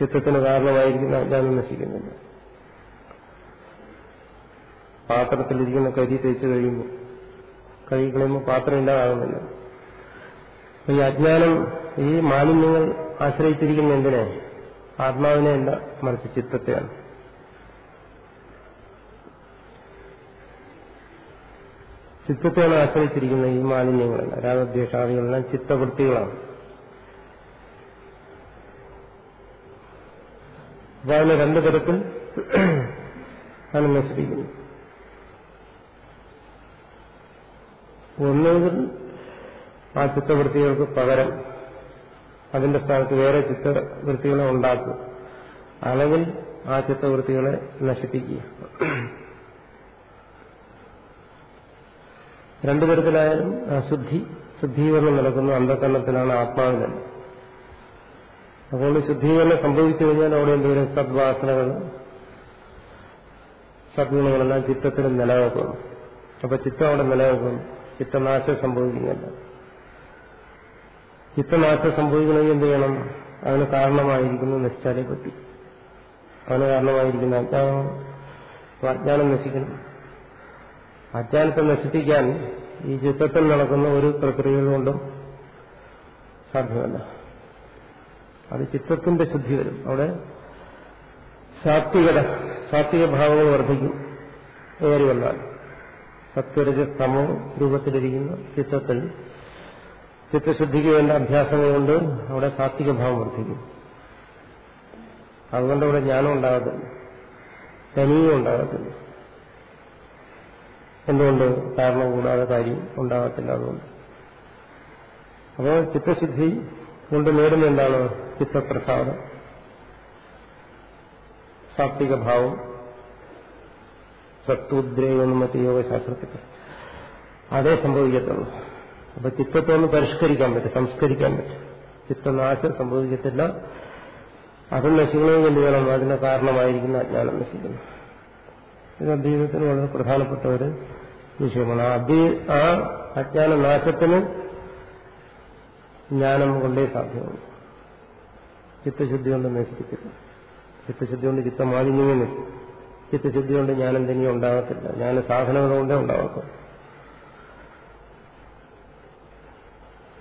ചിത്തത്തിന് കാരണമായിരിക്കുന്ന അജ്ഞാനം നശിക്കുന്നില്ല. പാത്രത്തിലിരിക്കുന്ന കരി തേച്ച് കഴിയുമ്പോൾ കഴുകി കളയുമ്പോൾ പാത്രം ഇല്ലാതാകുന്നില്ല. ഈ അജ്ഞാനം ഈ മാലിന്യങ്ങൾ ആശ്രയിച്ചിരിക്കുന്ന എന്തിനെ? ആത്മാവിനെ അല്ല മറിച്ച് ചിത്തത്തെയാണ്. ചിത്തത്തെയാണ് ആശ്രയിച്ചിരിക്കുന്നത് ഈ മാലിന്യങ്ങളല്ല രാഗദ്വേഷാദികളെല്ലാം ചിത്തവൃത്തികളാണ്. അപ്പൊ അതിനെ രണ്ടു തരത്തിൽ ആണ് നശിപ്പിക്കുന്നു ഒന്നുകിൽ ആ ചിത്തവൃത്തികൾക്ക് പകരം അതിന്റെ സ്ഥാനത്ത് വേറെ ചിത്തവൃത്തികളെ ഉണ്ടാക്കുക അല്ലെങ്കിൽ ആ ചിത്തവൃത്തികളെ നശിപ്പിക്കുക. രണ്ടു തരത്തിലായാലും ശുദ്ധി ശുദ്ധീകരണം നടക്കുന്ന അന്ധകരണത്തിലാണ് ആത്മാവിലല്ല അതുകൊണ്ട് ശുദ്ധീകരണം സംഭവിച്ചു കഴിഞ്ഞാൽ അവിടെ എന്തെങ്കിലും സദ്വാസനകൾ സദ്ഗുണങ്ങളെല്ലാം ചിത്തത്തിൽ നിലനിൽക്കുന്നു അപ്പൊ ചിത്തം അവിടെ നിലനിൽക്കുന്നു ചിത്തനാശം സംഭവിക്കുന്നില്ല. ചിത്തനാശം സംഭവിക്കണമെങ്കിൽ എന്ത് ചെയ്യണം? അതിന് കാരണമായിരിക്കുന്നു നശിച്ചാലേ പറ്റി. അതിന് കാരണമായിരിക്കുന്ന അജ്ഞാനം അജ്ഞാനം നശിക്കണം. അജ്ഞാനത്തെ നശിപ്പിക്കാൻ ഈ ചിത്തത്തിൽ നടക്കുന്ന ഒരു പ്രക്രിയ കൊണ്ടും സാധ്യമല്ല. അത് ചിത്തത്തിന്റെ ശുദ്ധി വരും. അവിടെ സാത്വികത സാത്വിക ഭാവങ്ങൾ വർദ്ധിക്കും. ഏറി വന്നാൽ സത്വരജസ്തമോ രൂപത്തിലിരിക്കുന്ന ചിത്തത്തിൽ ചിത്തശുദ്ധിക്ക് വേണ്ട അഭ്യാസങ്ങൾ കൊണ്ട് അവിടെ സാത്വിക ഭാവം വർദ്ധിക്കും. അതുകൊണ്ട് അവിടെ ജ്ഞാനം ഉണ്ടാകത്തില്ല. തനിയും ഉണ്ടാകത്തില്ല. എന്തുകൊണ്ട് കാരണം കൂടാതെ കാര്യം ഉണ്ടാകത്തില്ല അതുകൊണ്ട്. അപ്പോൾ ചിത്തശുദ്ധി കൊണ്ട് നേടുന്ന എന്താണ്? ചിത്തപ്രസാദം. സാത്വിക ഭാവം. സത്വോദ്രേകം മറ്റ് യോഗശാസ്ത്രത്തിൽ അതേ സംഭവിക്കത്തുള്ളൂ. അപ്പൊ ചിത്തത്തെ ഒന്ന് പരിഷ്കരിക്കാൻ പറ്റും സംസ്കരിക്കാൻ പറ്റും. ചിത്തനാശം സംഭവിക്കത്തില്ല. അത് നശിക്കണമെങ്കിൽ വേണം അതിന് കാരണമായിരിക്കുന്ന അജ്ഞാനം നശിക്കുന്നു. ഇത് അദ്വൈതത്തിന് വളരെ പ്രധാനപ്പെട്ട ഒരു വിഷയമാണ്. അദ്വൈ ആ അജ്ഞാന നാശത്തിന് ജ്ഞാനം കൊണ്ടേ സാധ്യമാണ്. ചിത്തശുദ്ധി കൊണ്ട് നശിപ്പിക്കുന്നു ചിത്തശുദ്ധി കൊണ്ട് ചിത്തമാലിന്യമേ നശിക്കും. ചിത്തശുദ്ധി കൊണ്ട് ജ്ഞാനം തന്നെ ഉണ്ടാകത്തില്ല. ജ്ഞാന സാധനങ്ങൾ കൊണ്ടേ ഉണ്ടാകത്തുള്ളൂ.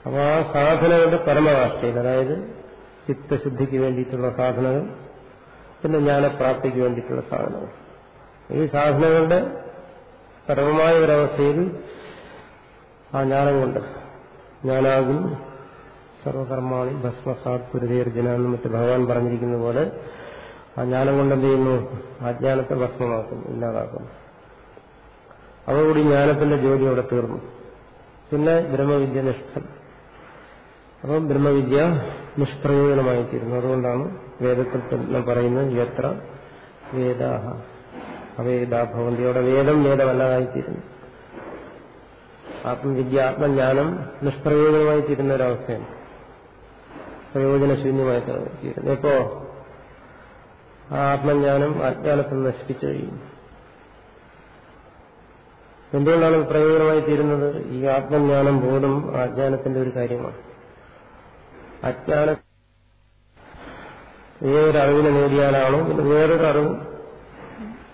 അപ്പൊ ആ സാധനകളുടെ പരമവാസ്ഥയിൽ അതായത് ചിത്തശുദ്ധിക്ക് വേണ്ടിയിട്ടുള്ള സാധനങ്ങൾ പിന്നെ ജ്ഞാനപ്രാപ്തിക്ക് വേണ്ടിയിട്ടുള്ള സാധനങ്ങൾ. ഈ സാധനങ്ങളുടെ പരമമായ ഒരവസ്ഥയിൽ ആ ജ്ഞാനം കൊണ്ട് ഞാനാകും സർവകർമാണി ഭസ്മസാത് പുരുതേർജന എന്ന് മറ്റ് ഭഗവാൻ പറഞ്ഞിരിക്കുന്ന പോലെ ആ ജ്ഞാനം കൊണ്ട് എന്ത് ചെയ്യുന്നു? അജ്ഞാനത്തെ ഭസ്മമാക്കും ഇല്ലാതാക്കും അതോടുകൂടി ജ്ഞാനത്തിന്റെ ജോലി അവിടെ തീർന്നു. പിന്നെ ബ്രഹ്മവിദ്യ നിഷ്ഠം അപ്പം ബ്രഹ്മവിദ്യ നിഷ്പ്രയോജനമായി തീരുന്നു അതുകൊണ്ടാണ് വേദത്തിൽ തന്നെ പറയുന്നത് എത്ര വേദാഹ. അവേദാഭവന്തി അവിടെ വേദം വേദമല്ലാതായിത്തീരുന്നു. ആത്മവിദ്യ ആത്മജ്ഞാനം നിഷ്പ്രയോജനമായി തീരുന്ന ഒരവസ്ഥയാണ് പ്രയോജനശൂന്യമായി തീരുന്നു ഇപ്പോ ആത്മജ്ഞാനം അജ്ഞാനത്തിൽ നശിപ്പിച്ചു കഴിയും എന്തുകൊണ്ടാണ് പ്രയോജനമായി തീരുന്നത് ഈ ആത്മജ്ഞാനം പോലും അജ്ഞാനത്തിന്റെ ഒരു കാര്യമാണ്. അജ്ഞാന ഏതൊരു അറിവിനെ നേടിയാലാണോ? പിന്നെ വേറൊരു അറിവ്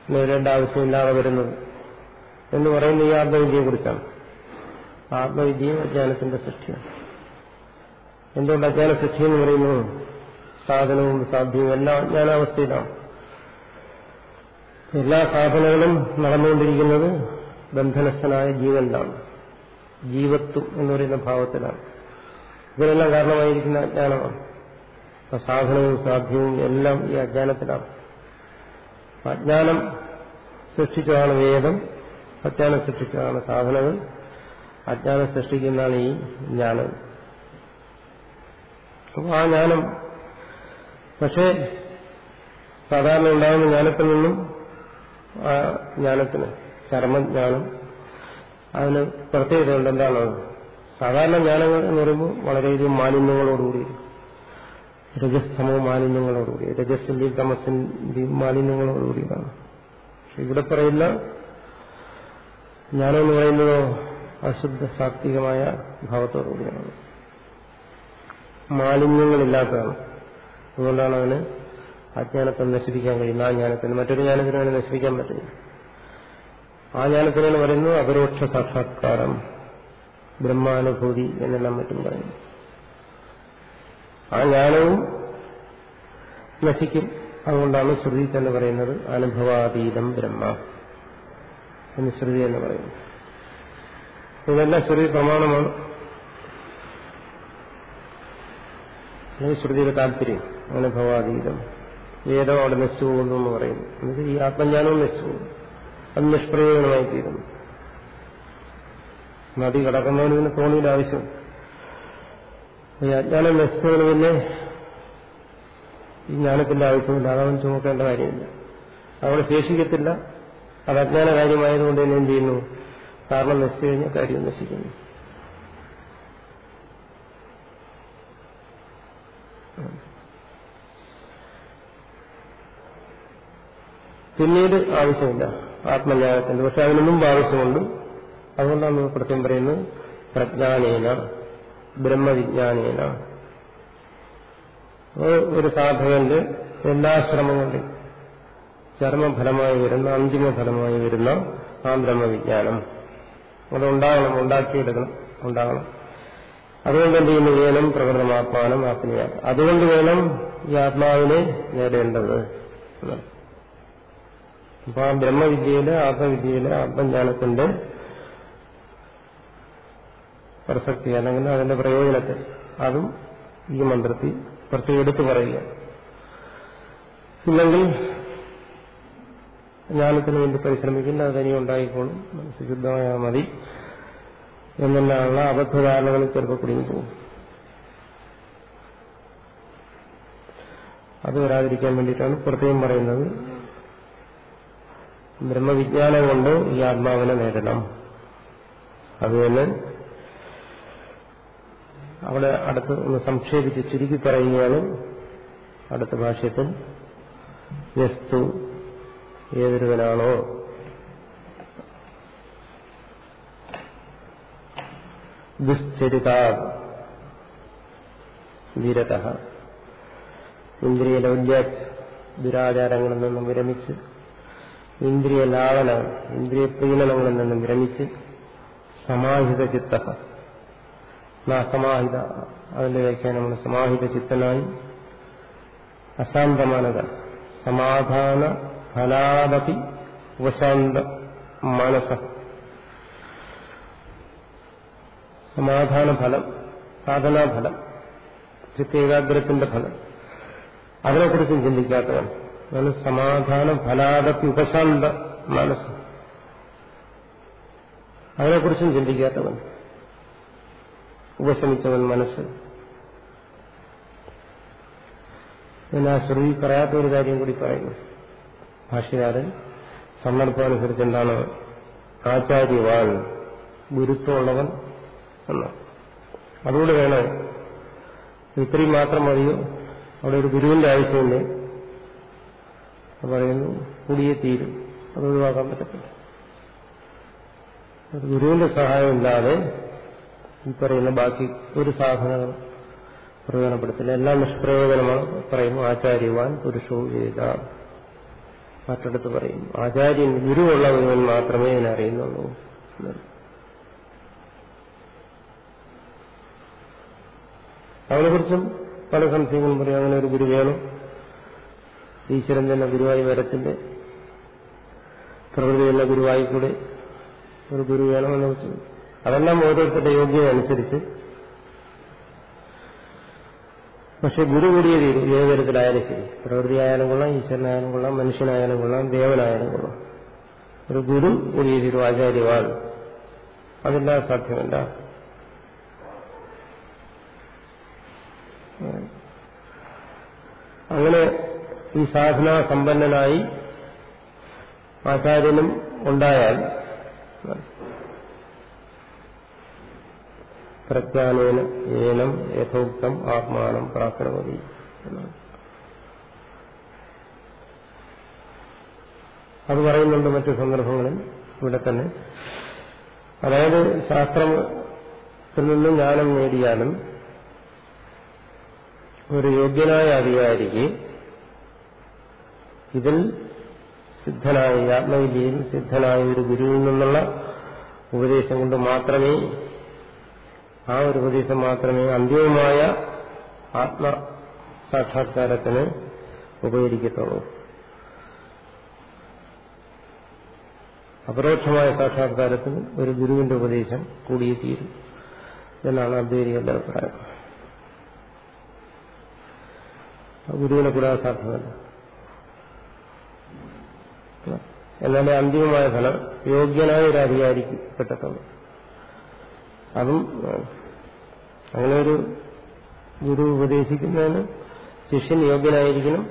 നേടേണ്ട ആവശ്യമില്ലാതെ വരുന്നത്. എന്ന് പറയുന്നത് ഈ ആത്മവിദ്യയെ കുറിച്ചാണ് ആത്മവിദ്യയും അജ്ഞാനത്തിന്റെ സൃഷ്ടിയാണ്. എന്തുകൊണ്ട് അജ്ഞാന സൃഷ്ടി എന്ന് പറയുന്നു? സാധനവും സാധ്യവും എല്ലാം അജ്ഞാനാവസ്ഥയിലാണ്. എല്ലാ സാധനങ്ങളും നടന്നുകൊണ്ടിരിക്കുന്നത് ബന്ധനസ്ഥനായ ജീവനിലാണ്. ജീവത്വം എന്ന് പറയുന്ന ഭാവത്തിലാണ്. ഇതിനെല്ലാം കാരണമായിരിക്കുന്ന അജ്ഞാനമാണ് അപ്പൊ സാധനവും സാധ്യവും എല്ലാം ഈ അജ്ഞാനത്തിലാണ്. അജ്ഞാനം സൃഷ്ടിച്ചതാണ് വേദം അജ്ഞാനം സൃഷ്ടിച്ചതാണ് സാധനങ്ങൾ അജ്ഞാനം സൃഷ്ടിക്കുന്നതാണ് ഈ ജ്ഞാനം. അപ്പോൾ ആ ജ്ഞാനം പക്ഷേ സാധാരണ ഉണ്ടാകുന്ന ജ്ഞാനത്തിൽ നിന്നും ആ ജ്ഞാനത്തിന് ചർമ്മജ്ഞാനം അതിന് പ്രത്യേകതയുണ്ട് എന്താണ്? സാധാരണ ജ്ഞാനങ്ങൾ എന്ന് പറയുമ്പോൾ വളരെയധികം മാലിന്യങ്ങളോടുകൂടി രജസ്തമോ മാലിന്യങ്ങളോടുകൂടി രജസിന്റെയും തമസിന്റെയും മാലിന്യങ്ങളോടുകൂടിയതാണ് പക്ഷെ ഇവിടെ പറയുന്ന ജ്ഞാനം എന്ന് പറയുന്നതോ അശുദ്ധ സാത്വികമായ ഭാവത്തോടുകൂടിയാണ്. മാലിന്യങ്ങളില്ലാത്തതാണ്. അതുകൊണ്ടാണ് അതിന് അജ്ഞാനത്തെ നശിപ്പിക്കാൻ കഴിയുന്നത് ആ ജ്ഞാനത്തിന്. മറ്റൊരു ജ്ഞാനത്തിന് അതിനെ നശിപ്പിക്കാൻ പറ്റില്ല. ആ ജ്ഞാനത്തിനാണ് പറയുന്നത് അപരോക്ഷ സാക്ഷാത്കാരം. ബ്രഹ്മാനുഭൂതി എന്നെല്ലാം മറ്റും പറയുന്നു. ആ ജ്ഞാനവും നശിക്കും. അതുകൊണ്ടാണ് ശ്രുതി തന്നെ പറയുന്നത് അനുഭവാതീതം ബ്രഹ്മ എന്ന് ശ്രുതി എന്ന് പറയുന്നു. ഇതെല്ലാം ശ്രുതി പ്രമാണമാണ്. ശ്രുതിയുടെ താല്പര്യം അനുഭവാതീതം. വേദം അവിടെ നശിച്ചു പോകുന്നു എന്ന് പറയുന്നു. ഈ ആത്മജ്ഞാനവും നശിച്ചു പോകുന്നു. അത് നിഷ്പ്രയോജനമായി തീരുന്നു നദി കടക്കുന്നതിന് പിന്നെ തോണിയുടെ ആവശ്യം. ഈ അജ്ഞാനം നശിച്ചതിന് പിന്നെ ഈ ജ്ഞാനത്തിന്റെ ആവശ്യമില്ല. അതവൻ ചുമക്കേണ്ട കാര്യമില്ല. അവിടെ ശേഷിക്കത്തില്ല. അത് അജ്ഞാന കാര്യമായതുകൊണ്ട് തന്നെ എന്ത് ചെയ്യുന്നു? കാരണം നശിച്ചു കഴിഞ്ഞാൽ കാര്യം നശിക്കുന്നു. പിന്നീട് ആവശ്യമില്ല. ആത്മജ്ഞാനത്തിന്റെ. പക്ഷെ അതിനു മുമ്പ് ആവശ്യമുണ്ട്. അതുകൊണ്ടാണ് പ്രത്യേകം പറയുന്നത് പ്രജ്ഞാനേന ബ്രഹ്മവിജ്ഞാനേന. ഒരു സാധകന്റെ എല്ലാ ശ്രമങ്ങളുടെയും ചർമ്മഫലമായി വരുന്ന അന്തിമ ഫലമായി വരുന്ന ആ ബ്രഹ്മവിജ്ഞാനം. അതുണ്ടാകണം ഉണ്ടാക്കിയെടുക്കണം ഉണ്ടാകണം. അതുകൊണ്ട് എന്ത് ചെയ്യുന്നു? വേണം പ്രകൃതമാത്മാനം ആത്മീയ അതുകൊണ്ട് വേണം ഈ ആത്മാവിനെ നേടേണ്ടത്. അപ്പൊ ആ ബ്രഹ്മവിദ്യയിൽ ആത്മവിദ്യയിൽ ആത്മജ്ഞാനത്തിന്റെ പ്രസക്തി അല്ലെങ്കിൽ അതിന്റെ പ്രയോജനത്തെ അതും ഈ മന്ത്രത്തിൽ പ്രത്യേകം എടുത്തു പറയുക. ഇല്ലെങ്കിൽ ജ്ഞാനത്തിന് വേണ്ടി പരിശ്രമിക്കുന്ന അത് തനിയെ ഉണ്ടായിക്കോളും. മനസ്സ് ശുദ്ധമായാൽ മതി. എന്നെല്ലാമുള്ള അബദ്ധധാരണകളിൽ ചിലപ്പോൾ കുടുങ്ങി പോകും അത് വരാതിരിക്കാൻ വേണ്ടിയിട്ടാണ് പ്രത്യേകം പറയുന്നത്. ബ്രഹ്മവിജ്ഞാനം കൊണ്ട് ഈ ആത്മാവിനെ നേടണം. അതുതന്നെ അവിടെ അടുത്ത് ഒന്ന് സംക്ഷേപിച്ച് ചുരുക്കി പറയുകയാണ്. അടുത്ത ഭാഷയത്തിൽ വസ്തു ഏതൊരുവനാണോ? ദുശ്ചരിത ധീരത ഇന്ദ്രിയ ലൗല്യ ദുരാചാരങ്ങളിൽ നിന്നും വിരമിച്ച് ഇന്ദ്രിയ ലാവന ഇന്ദ്രിയ പ്രീണനങ്ങളിൽ നിന്നും വിരമിച്ച് സമാഹിത ചിത്ത. സമാഹിത അതിന്റെ വ്യാഖ്യാനമാണ് സമാഹിത ചിത്തനായി അശാന്തമാനത സമാധാന ഫലാദപി ഉപശാന്ത മനസ. സമാധാന ഫലം സാധനാഫലം ചിത്തേകാഗ്രത്തിന്റെ ഫലം. അതിനെക്കുറിച്ചും ചിന്തിക്കാത്തവൻ അതാണ് സമാധാന ഫലാദപി ഉപശാന്ത മനസ്സ് അതിനെക്കുറിച്ചും ചിന്തിക്കാത്തവൻ ഉപശമിച്ചവൻ മനസ്സ്. പിന്നെ ആ ശ്രുതി പറയാത്ത ഒരു കാര്യം കൂടി പറയുന്നു. ഭാഷകാരൻ സന്ദർഭമനുസരിച്ച് എന്താണ്? ആചാര്യവാൻ ഗുരുത്വമുള്ളവൻ എന്ന്. അതുകൊണ്ട് വേണോ. ഇത്രയും മാത്രം മതിയോ? അവിടെ ഒരു ഗുരുവിന്റെ ആവശ്യമില്ലേ പറയുന്നു കുടിയെ തീരും. അത് ഒഴിവാക്കാൻ പറ്റത്തില്ല. ഗുരുവിന്റെ സഹായം ഇല്ലാതെ ഈ പറയുന്ന ബാക്കി ഒരു സാധനങ്ങൾ പ്രയോജനപ്പെടുത്തില്ല. എല്ലാം നിഷ്പ്രയോജനമാണ് പറയുന്നു ആചാര്യവാൻ പുരുഷോ വേദ. മറ്റടുത്ത് പറയും ആചാര്യൻ ഗുരുവുള്ള ഒരുവൻ മാത്രമേ അറിയുന്നുള്ളൂ. അവനെക്കുറിച്ചും പല സംശയങ്ങളും പറയും അങ്ങനെ ഒരു ഗുരു വേണം. ഈശ്വരൻ തന്നെ ഗുരുവായി വരത്തിന്റെ പ്രകൃതി തന്നെ ഗുരുവായിക്കൂടെ ഒരു ഗുരു വേണമെന്ന് വെച്ചു. അതെല്ലാം ഓരോരുത്തരുടെ യോഗ്യത അനുസരിച്ച് പക്ഷെ ഗുരു കൂടിയ രീതി ഏത് തരത്തിലായാലും ശരി. പ്രകൃതി ആയാലും കൊള്ളാം ഈശ്വരനായാലും കൊള്ളാം മനുഷ്യനായാലും കൊള്ളാം ദേവനായാലും കൊള്ളാം. ഒരു ഗുരു ഒരു രീതിയിലും ആചാര്യവാൻ അതെല്ലാം സാധ്യമല്ല. അങ്ങനെ ഈ സാധന സമ്പന്നനായി ആചാര്യനും ഉണ്ടായാൽ പ്രജ്ഞാനേന ഏനം യഥോക്തം ആത്മാനം പ്രാപ്തമതി അത് പറയുന്നുണ്ട് മറ്റു സന്ദർഭങ്ങളിൽ ഇവിടെ തന്നെ. അതായത് ശാസ്ത്രത്തിൽ നിന്നും ജ്ഞാനം നേടിയാലും ഒരു യോഗ്യനായ അധികാരിക്ക് ഇതിൽ സിദ്ധനായ ആത്മവിദ്യയിൽ സിദ്ധനായ ഒരു ഗുരുവിൽ നിന്നുള്ള ഉപദേശം കൊണ്ട് മാത്രമേ ആ ഒരു ഉപദേശം മാത്രമേ അന്തിമമായ ആത്മ സാക്ഷാത്കാരത്തിന് ഉപകരിക്കത്തുള്ളൂ. അപരോക്ഷമായ സാക്ഷാത്കാരത്തിന് ഒരു ഗുരുവിന്റെ ഉപദേശം കൂടിയേ തീരും എന്നാണ് അദ്വൈതികളുടെ അഭിപ്രായം. ഗുരുവിനെ കൂടാതെ സാധ്യമല്ല എന്നാലേ അന്തിമമായ ഫലം യോഗ്യനായ ഒരു അധികാരിക്ക് കിട്ടത്തുള്ളൂ. അതും അങ്ങനെ ഒരു ഗുരു ഉപദേശിക്കുന്നതിന് ശിഷ്യൻ യോഗ്യനായിരിക്കണം.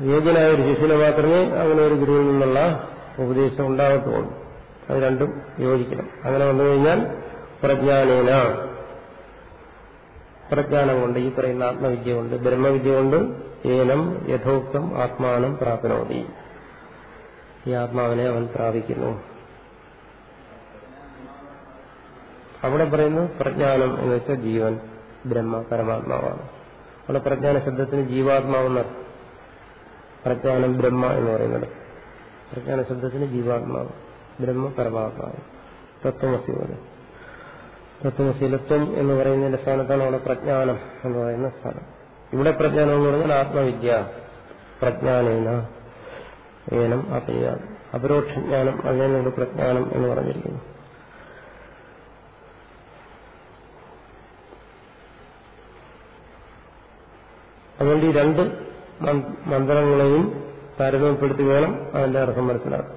യോഗ്യനായ ഒരു ശിഷ്യന് മാത്രമേ അങ്ങനെ ഒരു ഗുരുവിൽ നിന്നുള്ള ഉപദേശം ഉണ്ടാകത്തുള്ളൂ. അത് രണ്ടും യോജിക്കണം. അങ്ങനെ വന്നു കഴിഞ്ഞാൽ പ്രജ്ഞാനേന. പ്രജ്ഞാനം കൊണ്ട് ഈ പറയുന്ന ആത്മവിദ്യ കൊണ്ട് ബ്രഹ്മവിദ്യ കൊണ്ട് ഏനം യഥോക്തം ആത്മാനം പ്രാപ്നോതി. ഈ ആത്മാവിനെ അവൻ പ്രാപിക്കുന്നു. അവിടെ പറയുന്നു പ്രജ്ഞാനം എന്ന് വെച്ചാൽ ജീവൻ ബ്രഹ്മ പരമാത്മാവാണ്. അവിടെ പ്രജ്ഞാന ശബ്ദത്തിന് ജീവാത്മാവെന്ന പ്രജ്ഞാനം ബ്രഹ്മ എന്ന് പറയുന്നത്. പ്രജ്ഞാന ശബ്ദത്തിന് ജീവാത്മാവ് ബ്രഹ്മ പരമാത്മാവ്. തത്വമസി പോലെ. എന്ന് പറയുന്നതിന്റെ സ്ഥാനത്താണ് അവിടെ പ്രജ്ഞാനം എന്ന് പറയുന്ന സ്ഥാനം. ഇവിടെ പ്രജ്ഞാനം എന്ന് പറഞ്ഞാൽ ആത്മവിദ്യ. പ്രജ്ഞാനേന ഏനം അപര്യ. അപരോക്ഷജ്ഞാനം അതിനോട് പ്രജ്ഞാനം എന്ന് പറഞ്ഞിരിക്കുന്നു. അതുകൊണ്ട് ഈ രണ്ട് മന്ത്രങ്ങളെയും താരതമ്യപ്പെടുത്തി വേണം അതിന്റെ അർത്ഥം മനസ്സിലാക്കാൻ.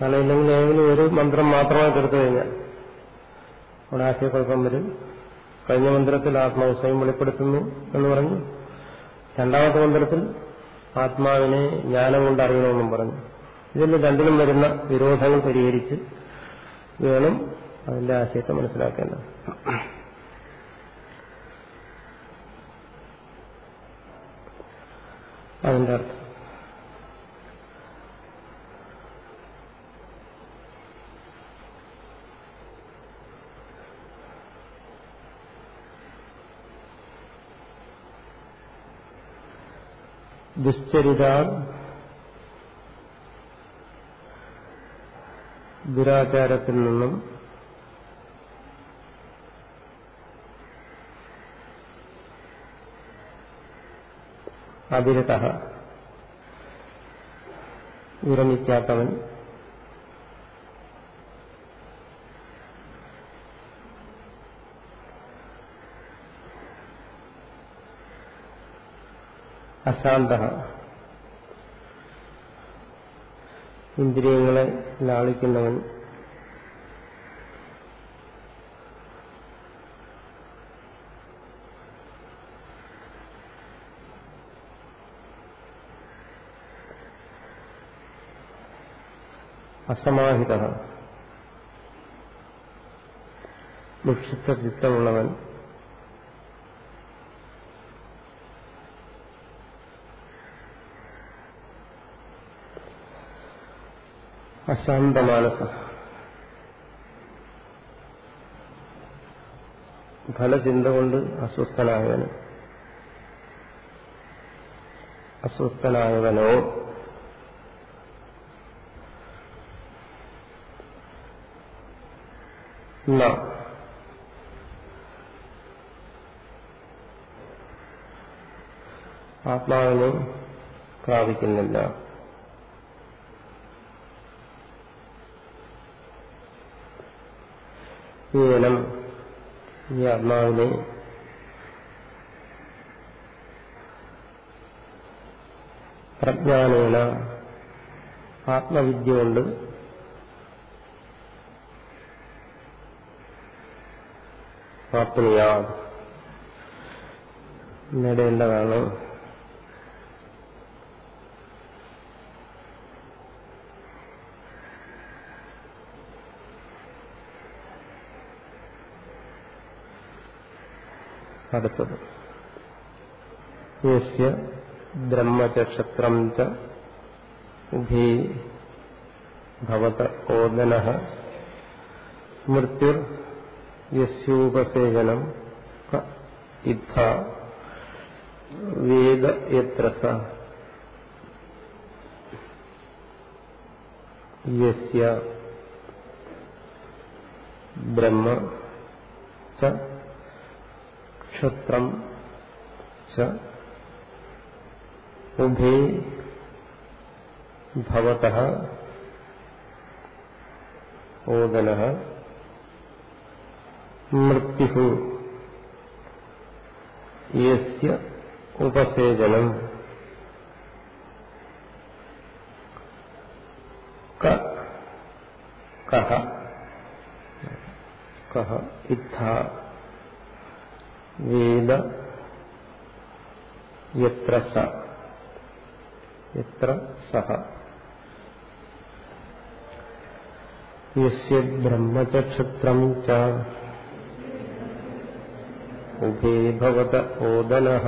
കാരണം ഇല്ലെങ്കിൽ ഏതെങ്കിലും ഒരു മന്ത്രം മാത്രമായിട്ട് എടുത്തു കഴിഞ്ഞാൽ അവിടെ ആശയക്കുഴപ്പം വരും. കഴിഞ്ഞ മന്ത്രത്തിൽ ആത്മാവ് സ്വയം വെളിപ്പെടുത്തുന്നു എന്ന് പറഞ്ഞു. രണ്ടാമത്തെ മന്ത്രത്തിൽ ആത്മാവിനെ ജ്ഞാനം കൊണ്ട് അറിയണമെന്നും പറഞ്ഞു. ഇതിൽ രണ്ടിലും വരുന്ന വിരോധങ്ങൾ പരിഹരിച്ച് വേണം അതിന്റെ ആശയത്തെ മനസ്സിലാക്കേണ്ടത്. അതിന്റെ അർത്ഥം. ദുശ്ചരിത ദുരാചാരത്തിൽ നിന്നും അവിരത. വിരമിക്കാത്തവൻ. അശാന്ത. ഇന്ദ്രിയങ്ങളെ ലാളിക്കുന്നവൻ. അസമാഹിത നിക്ഷിപ്ത ചിത്തമുള്ളവൻ. അശാന്തമാനസ. ഫലചിന്ത കൊണ്ട് അസ്വസ്ഥനായവന്. അസ്വസ്ഥനായവനോ ന ആത്മാവിനെ പ്രാപിക്കുന്നില്ല. ഏനം ഈ ആത്മാവിനെ പ്രജ്ഞാനേന ആത്മവിദ്യ കൊണ്ട് പ്രാപ്തിയാ നേടേണ്ടതാണ്. അടുത്തത്. യസ്യ ബ്രഹ്മചക്ഷത്രം ച ഉഭേ ഭവത ഓദന മൃത്യുർ യസ്യോപസേചനം ഇദ്ധ വേദ യത്ര സ യസ്യ ബ്രഹ്മ ച ക്ഷത്രം ച ഉഭേ ഭവത ഓദന മൃത്യു. യസ്യ ഉപസേചനം. കഹ കഹ ഇത്ഥ വേദ യത്ര സ യത്ര സഹ. യസ്യ ബ്രഹ്മചക്ഷത്രം ച ഉഭേ ओदनः ഓദനഃ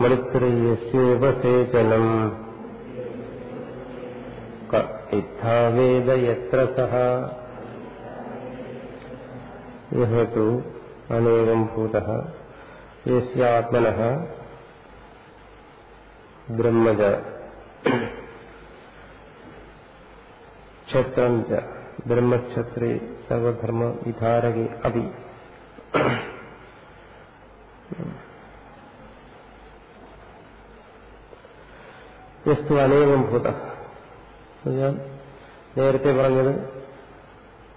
മൃത്യുയസ്യോപസേചനം ക ഇത്ഥാ വേദ യത്ര സഹ. യഹ തു അനേകം ഭൂതഃ. യസ്യാത്മനഃ ബ്രഹ്മജ. ക്ഷത്രം ച. ബ്രഹ്മക്ഷത്രി സർവധർമ്മ വസ്തു അനേകം ഭൂത. ഞാൻ നേരത്തെ പറഞ്ഞത്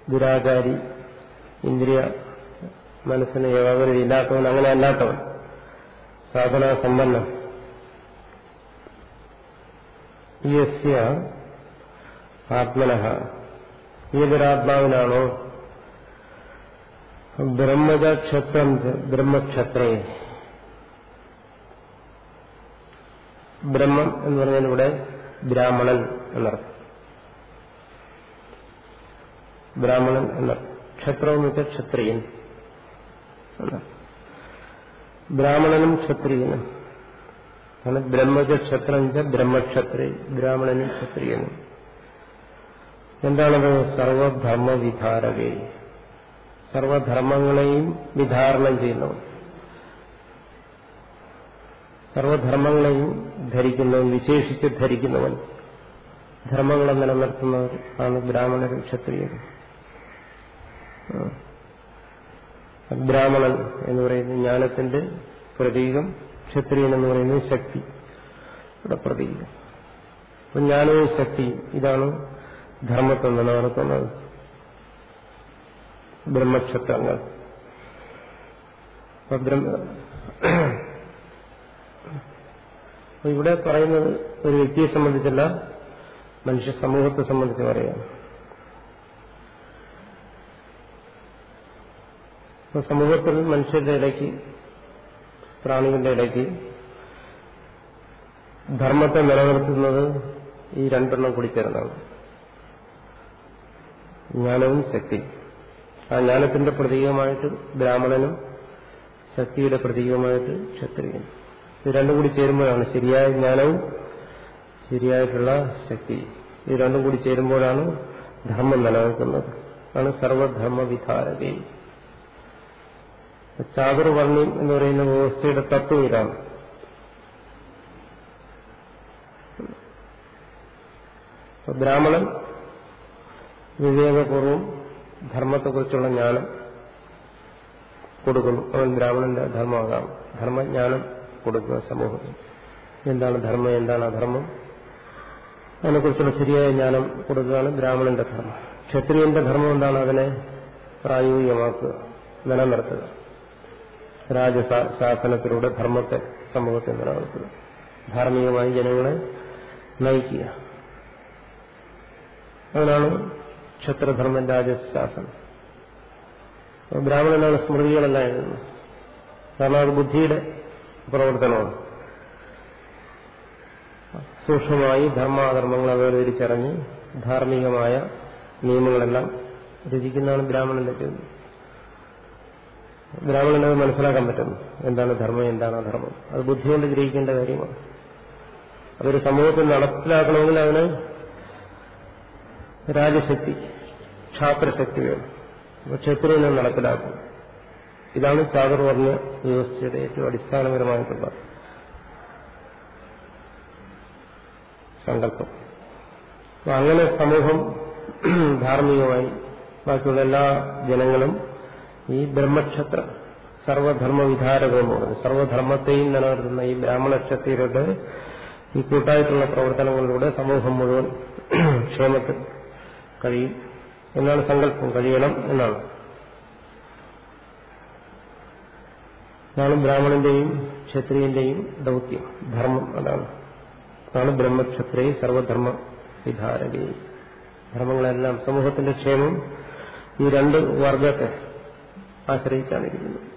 ദുരാചാരി ഇന്ദ്രിയ മനസ്സിന് ഏകാഗ്രത ഇല്ലാത്തവൻ അങ്ങനെ അല്ലാത്തവൻ. സാധനാ സമ്പന്നം യസ്യ ആത്മനഹ. ഏതൊരാത്മാവിനാണോ ബ്രഹ്മജക്ഷത്രം ബ്രഹ്മക്ഷത്രേ. ബ്രഹ്മം എന്ന് പറഞ്ഞാൽ ഇവിടെ ബ്രാഹ്മണൻ എന്നർത്ഥം. ബ്രാഹ്മണൻ എന്നർത്ഥം ക്ഷത്രം എന്ന് വെച്ചാൽ ക്ഷത്രിയൻ ബ്രാഹ്മണനും ക്ഷത്രിയനും. ബ്രഹ്മജക്ഷത്രം എന്ന് വെച്ചാൽ ബ്രഹ്മക്ഷത്രി ബ്രാഹ്മണനും ക്ഷത്രിയനും. എന്താണത് സർവധർമ്മ വിധാരകേ സർവധർമ്മങ്ങളെയും വിധാരണം ചെയ്യുന്നവൻ സർവധർമ്മങ്ങളെയും ധരിക്കുന്നവൻ വിശേഷിച്ച് ധരിക്കുന്നവൻ. ധർമ്മങ്ങളെ നിലനിർത്തുന്നവർ ആണ് ബ്രാഹ്മണരും ക്ഷത്രിയരും ബ്രാഹ്മണൻ എന്ന് പറയുന്നത് ജ്ഞാനത്തിന്റെ പ്രതീകം ക്ഷത്രിയൻ എന്ന് പറയുന്നത് ശക്തി. പ്രതീകം. അപ്പൊ ജ്ഞാനവും ശക്തിയും ഇതാണ് ധർമ്മത്തെ നിലനിർത്തുന്നത് ബ്രഹ്മക്ഷത്രങ്ങൾ. ഇവിടെ പറയുന്നത് ഒരു വ്യക്തിയെ സംബന്ധിച്ചല്ല മനുഷ്യ സമൂഹത്തെ സംബന്ധിച്ച് പറയാം സമൂഹത്തിൽ മനുഷ്യരുടെ ഇടയ്ക്ക് പ്രാണികളുടെ ഇടയ്ക്ക് ധർമ്മത്തെ നിലനിർത്തുന്നത് ഈ രണ്ടെണ്ണം കൂടി ചേർന്നാണ്. ജ്ഞാനവും ശക്തി ആ ജ്ഞാനത്തിന്റെ പ്രതീകമായിട്ട് ബ്രാഹ്മണനും ശക്തിയുടെ പ്രതീകമായിട്ട് ക്ഷത്രിയനും. ഇത് രണ്ടും കൂടി ചേരുമ്പോഴാണ് ശരിയായ ജ്ഞാനവും ശരിയായിട്ടുള്ള ശക്തി. ഇത് രണ്ടും കൂടി ചേരുമ്പോഴാണ് ധർമ്മം നിലനിൽക്കുന്നത്. ആണ് സർവധർമ്മ വിധാരകയും എന്ന് പറയുന്ന വ്യവസ്ഥയുടെ തത്വം ഇതാണ്. ബ്രാഹ്മണൻ വിവേകപൂർവം ധർമ്മത്തെക്കുറിച്ചുള്ള ജ്ഞാനം കൊടുക്കുന്നു. അവൻ ബ്രാഹ്മണന്റെ ധർമ്മമാകാം. ധർമ്മജ്ഞാനം കൊടുക്കുക സമൂഹത്തിൽ എന്താണ് ധർമ്മം? എന്താണ് അധർമ്മം? അതിനെക്കുറിച്ചുള്ള ശരിയായ ജ്ഞാനം കൊടുക്കുകയാണ് ബ്രാഹ്മണന്റെ ധർമ്മം. ക്ഷത്രിയന്റെ ധർമ്മം എന്താണ് അതിനെ? പ്രായോഗികമാക്കുക നിലനിർത്തുക. രാജശാസനത്തിലൂടെ ധർമ്മത്തെ സമൂഹത്തെ നിലനിർത്തുക. ധാർമ്മികമായി ജനങ്ങളെ നയിക്കുക. അതിനാണ് ക്ഷത്രധർമ്മൻ രാജശാസനം ബ്രാഹ്മണനാണ് സ്മൃതികളെല്ലാം എഴുതുന്നത്. കാരണം അത് ബുദ്ധിയുടെ പ്രവർത്തനമാണ്. സൂക്ഷ്മമായി ധർമാധർമ്മങ്ങളെ വേർതിരിച്ചറിഞ്ഞ് ധാർമ്മികമായ നിയമങ്ങളെല്ലാം രചിക്കുന്നതാണ് ബ്രാഹ്മണന്റെ ജോലി ബ്രാഹ്മണനത് മനസ്സിലാക്കാൻ പറ്റുന്നു. എന്താണ് ധർമ്മം എന്താണ് അധർമ്മം. അത് ബുദ്ധി കൊണ്ട് ഗ്രഹിക്കേണ്ട കാര്യമാണ്. അതൊരു സമൂഹത്തിൽ നടപ്പിലാക്കണമെങ്കിൽ അതിന് രാജശക്തി ക്ഷാത്രശക്തി വേണം അപ്പൊ ക്ഷത്രിയനെ നടപ്പിലാക്കും. ഇതാണ് ചാതുർവർണ വ്യവസ്ഥയുടെ ഏറ്റവും അടിസ്ഥാനപരമായിട്ടുള്ള സങ്കല്പം. അപ്പൊ അങ്ങനെ സമൂഹം ധാർമ്മികമായി ബാക്കിയുള്ള എല്ലാ ജനങ്ങളും ഈ ബ്രഹ്മക്ഷത്ര സർവധർമ്മ വിധാരകം എന്ന് പറയുന്നത് സർവധർമ്മത്തെയും നിലനിർത്തുന്ന ഈ ബ്രാഹ്മണ ക്ഷത്രിയരുടെ ഈ കൂട്ടായിട്ടുള്ള പ്രവർത്തനങ്ങളിലൂടെ സമൂഹം മുഴുവൻ ക്ഷേമത്തിൽ കഴിയും എന്നാണ് സങ്കല്പം. കഴിയണം എന്നാണ്. അതാണ് ബ്രാഹ്മണന്റെയും ക്ഷത്രിയന്റെയും ദൗത്യം. ധർമ്മം അതാണ്. അതാണ് ബ്രഹ്മക്ഷത്രിയ സർവധർമ്മ വിധാരകയും ധർമ്മങ്ങളെല്ലാം സമൂഹത്തിന്റെ ക്ഷേമം ഈ രണ്ട് വർഗത്തെ ആശ്രയിച്ചാണ് ഇരിക്കുന്നത്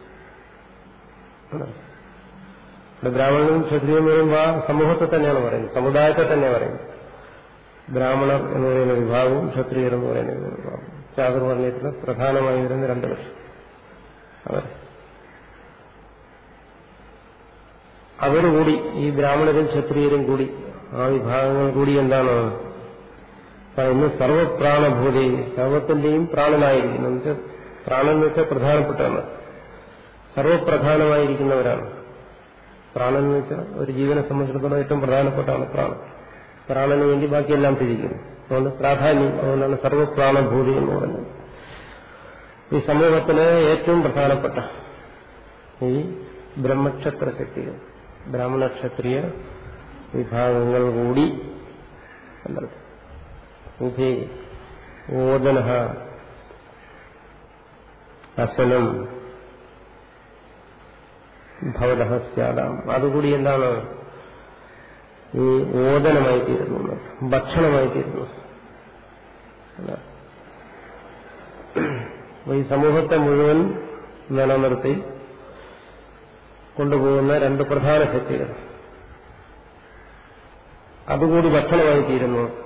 ബ്രാഹ്മണനും ക്ഷത്രിയും വരുമ്പോൾ സമൂഹത്തെ തന്നെയാണ് പറയുന്നത്. സമുദായത്തെ തന്നെ പറയുന്നത്. ബ്രാഹ്മണർ എന്ന് പറയുന്ന വിഭാഗവും ക്ഷത്രിയർ എന്ന് പറയുന്ന വിഭാഗവും. ചാതുർവർണയത്തിൽ പ്രധാനമായി വരുന്ന രണ്ട് ലക്ഷം അവർ. അവരുകൂടി ഈ ബ്രാഹ്മണരും ക്ഷത്രിയരും കൂടി ആ വിഭാഗങ്ങൾ കൂടി എന്താണ്? പറയുന്നത് സർവപ്രാണഭൂതി സർവത്തിന്റെയും പ്രാണനായിരിക്കുന്നു. പ്രാണൻ എന്ന് വെച്ചാൽ പ്രധാനപ്പെട്ടതാണ് സർവപ്രധാനമായിരിക്കുന്നവരാണ്. പ്രാണൻ എന്ന് വെച്ചാൽ ഒരു ജീവനെ സംബന്ധിച്ചിടത്തോളം ഏറ്റവും പ്രധാനപ്പെട്ടാണ് പ്രാണൻ. പ്രാണന് വേണ്ടി ബാക്കിയെല്ലാം തിരിക്കും അതുകൊണ്ട് പ്രാധാന്യം അതുകൊണ്ടാണ് സർവപ്രാണഭൂതി എന്ന് പറയുന്നത്. ഈ സമൂഹത്തിലെ ഏറ്റവും പ്രധാനപ്പെട്ട ഈ ബ്രഹ്മക്ഷത്ര ശക്തികൾ ബ്രാഹ്മണ ക്ഷത്രിയ വിഭാഗങ്ങൾ കൂടി ഉഭേ ഓദന അസനം ഭവത സ്യാദാം. അതുകൂടി എന്താണ്? ഈ ഓദനമായി തീരുന്നു. ഭക്ഷണമായി തീരുന്നു. ഈ സമൂഹത്തെ മുഴുവൻ നിലനിർത്തി കൊണ്ടുപോകുന്ന രണ്ട് പ്രധാന ശക്തികൾ. അതുകൂടി ഭക്ഷണമായി തീരുന്നു.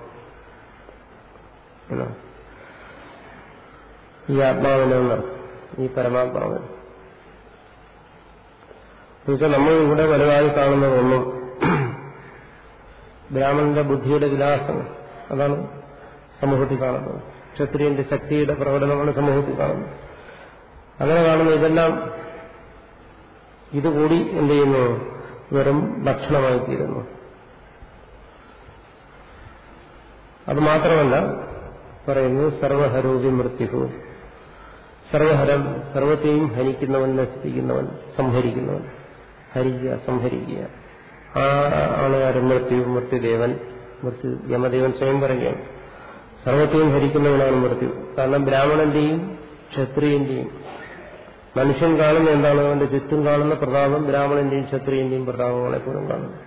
ഈ ആത്മാവിനെന്ന് ഈ പരമാത്മാവിന്. എന്നുവെച്ചാൽ നമ്മൾ ഇവിടെ വലുതായി കാണുന്നതൊന്നും ബ്രാഹ്മണന്റെ ബുദ്ധിയുടെ വിലാസം. അതാണ് സമൂഹത്തിൽ കാണുന്നത്. ക്ഷത്രിയന്റെ ശക്തിയുടെ പ്രകടനമാണ് സമൂഹത്തിൽ കാണുന്നത്. അങ്ങനെ കാണുന്ന ഇതെല്ലാം ഇതുകൂടി എന്ത് ചെയ്യുന്നു? വെറും ഭക്ഷണമായി തീരുന്നു അത് മാത്രമല്ല പറയുന്നു സർവഹരൂപി മൃത്യു സർവഹരം സർവത്തെയും ഹനിക്കുന്നവൻ നശിപ്പിക്കുന്നവൻ സംഹരിക്കുന്നവൻ. ഹരിക്കുക സംഹരിക്കുക. ആണ് ആര്? മൃത്യു മൃത്യുദേവൻ മൃത്യു യമദേവൻ സ്വയം പറയുകയാണ്. സർവത്തെയും ഭരിക്കുന്നവനാണ് മൃത്യു. കാരണം ബ്രാഹ്മണന്റെയും ക്ഷത്രിയന്റെയും മനുഷ്യൻ കാണുന്ന എന്താണ്? അവന്റെ ചുറ്റും കാണുന്ന പ്രതാപം ബ്രാഹ്മണന്റെയും ക്ഷത്രിയന്റെയും പ്രതാപമാണ് എപ്പോഴും കാണുന്നത്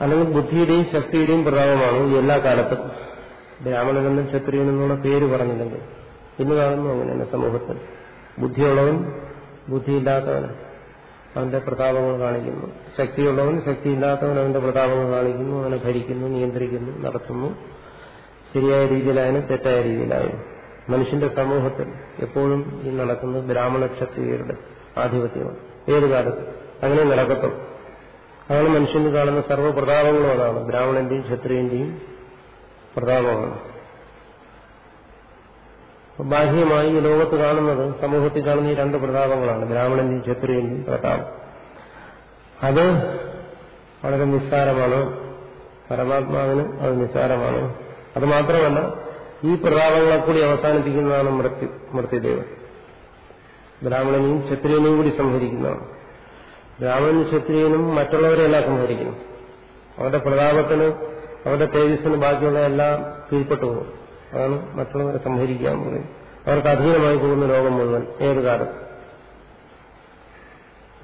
അല്ലെങ്കിൽ ബുദ്ധിയുടെയും ശക്തിയുടെയും പ്രതാപമാണ് എല്ലാ കാലത്തും ബ്രാഹ്മണനെന്നും ക്ഷത്രിയനെന്നുള്ള പേര് പറഞ്ഞില്ലെങ്കിൽ ഇന്ന് കാണുന്നു അങ്ങനെയാണ് സമൂഹത്തിൽ. ബുദ്ധിയുള്ളവൻ ബുദ്ധിയില്ലാത്തവൻ അവന്റെ പ്രതാപങ്ങൾ കാണിക്കുന്നു. ശക്തിയുള്ളവൻ ശക്തിയില്ലാത്തവൻ അവന്റെ പ്രതാപങ്ങൾ കാണിക്കുന്നു അവനെ ഭരിക്കുന്നു നിയന്ത്രിക്കുന്നു നടത്തുന്നു. ശരിയായ രീതിയിലായാലും തെറ്റായ രീതിയിലായാലും. മനുഷ്യന്റെ സമൂഹത്തിൽ എപ്പോഴും ഈ നടക്കുന്നത് ബ്രാഹ്മണ ക്ഷത്രിയരുടെ ആധിപത്യമാണ്. ഏത് കാലത്ത് അങ്ങനെ നടക്കത്തും അതാണ് മനുഷ്യന് കാണുന്ന സർവപ്രതാപങ്ങളും അതാണ്. ബ്രാഹ്മണന്റെയും ക്ഷത്രിയന്റെയും പ്രതാപമാണ്. ബാഹ്യമായി ഈ ലോകത്ത് കാണുന്നത് സമൂഹത്തിൽ കാണുന്ന ഈ രണ്ട് പ്രതാപങ്ങളാണ് ബ്രാഹ്മണന്റെയും ക്ഷത്രിയന്റെയും പ്രതാപം. അത് വളരെ നിസ്സാരമാണ്. പരമാത്മാവിന് അത് നിസ്സാരമാണ്. അത് മാത്രമല്ല ഈ പ്രതാപങ്ങളെ കൂടി അവസാനിപ്പിക്കുന്നതാണ് മൃത്യു മൃത്യുദേവൻ. ബ്രാഹ്മണനെയും ക്ഷത്രിയനെയും കൂടി സംഹരിക്കുന്നതാണ്. ബ്രാഹ്മണനും ക്ഷത്രിയനും മറ്റുള്ളവരെല്ലാം സംഹരിക്കുന്നു. അവരുടെ പ്രതാപത്തിന് അവരുടെ തേജസ്സിന് ബാക്കിയുള്ള എല്ലാം കീഴ്പ്പെട്ടു പോകും അതാണ് മറ്റുള്ളവരെ സംഹരിക്കാൻ എന്ന് പറയും അവർക്ക് അധീനമായി പോകുന്ന ലോകം മുഴുവൻ ഏത് കാലത്ത്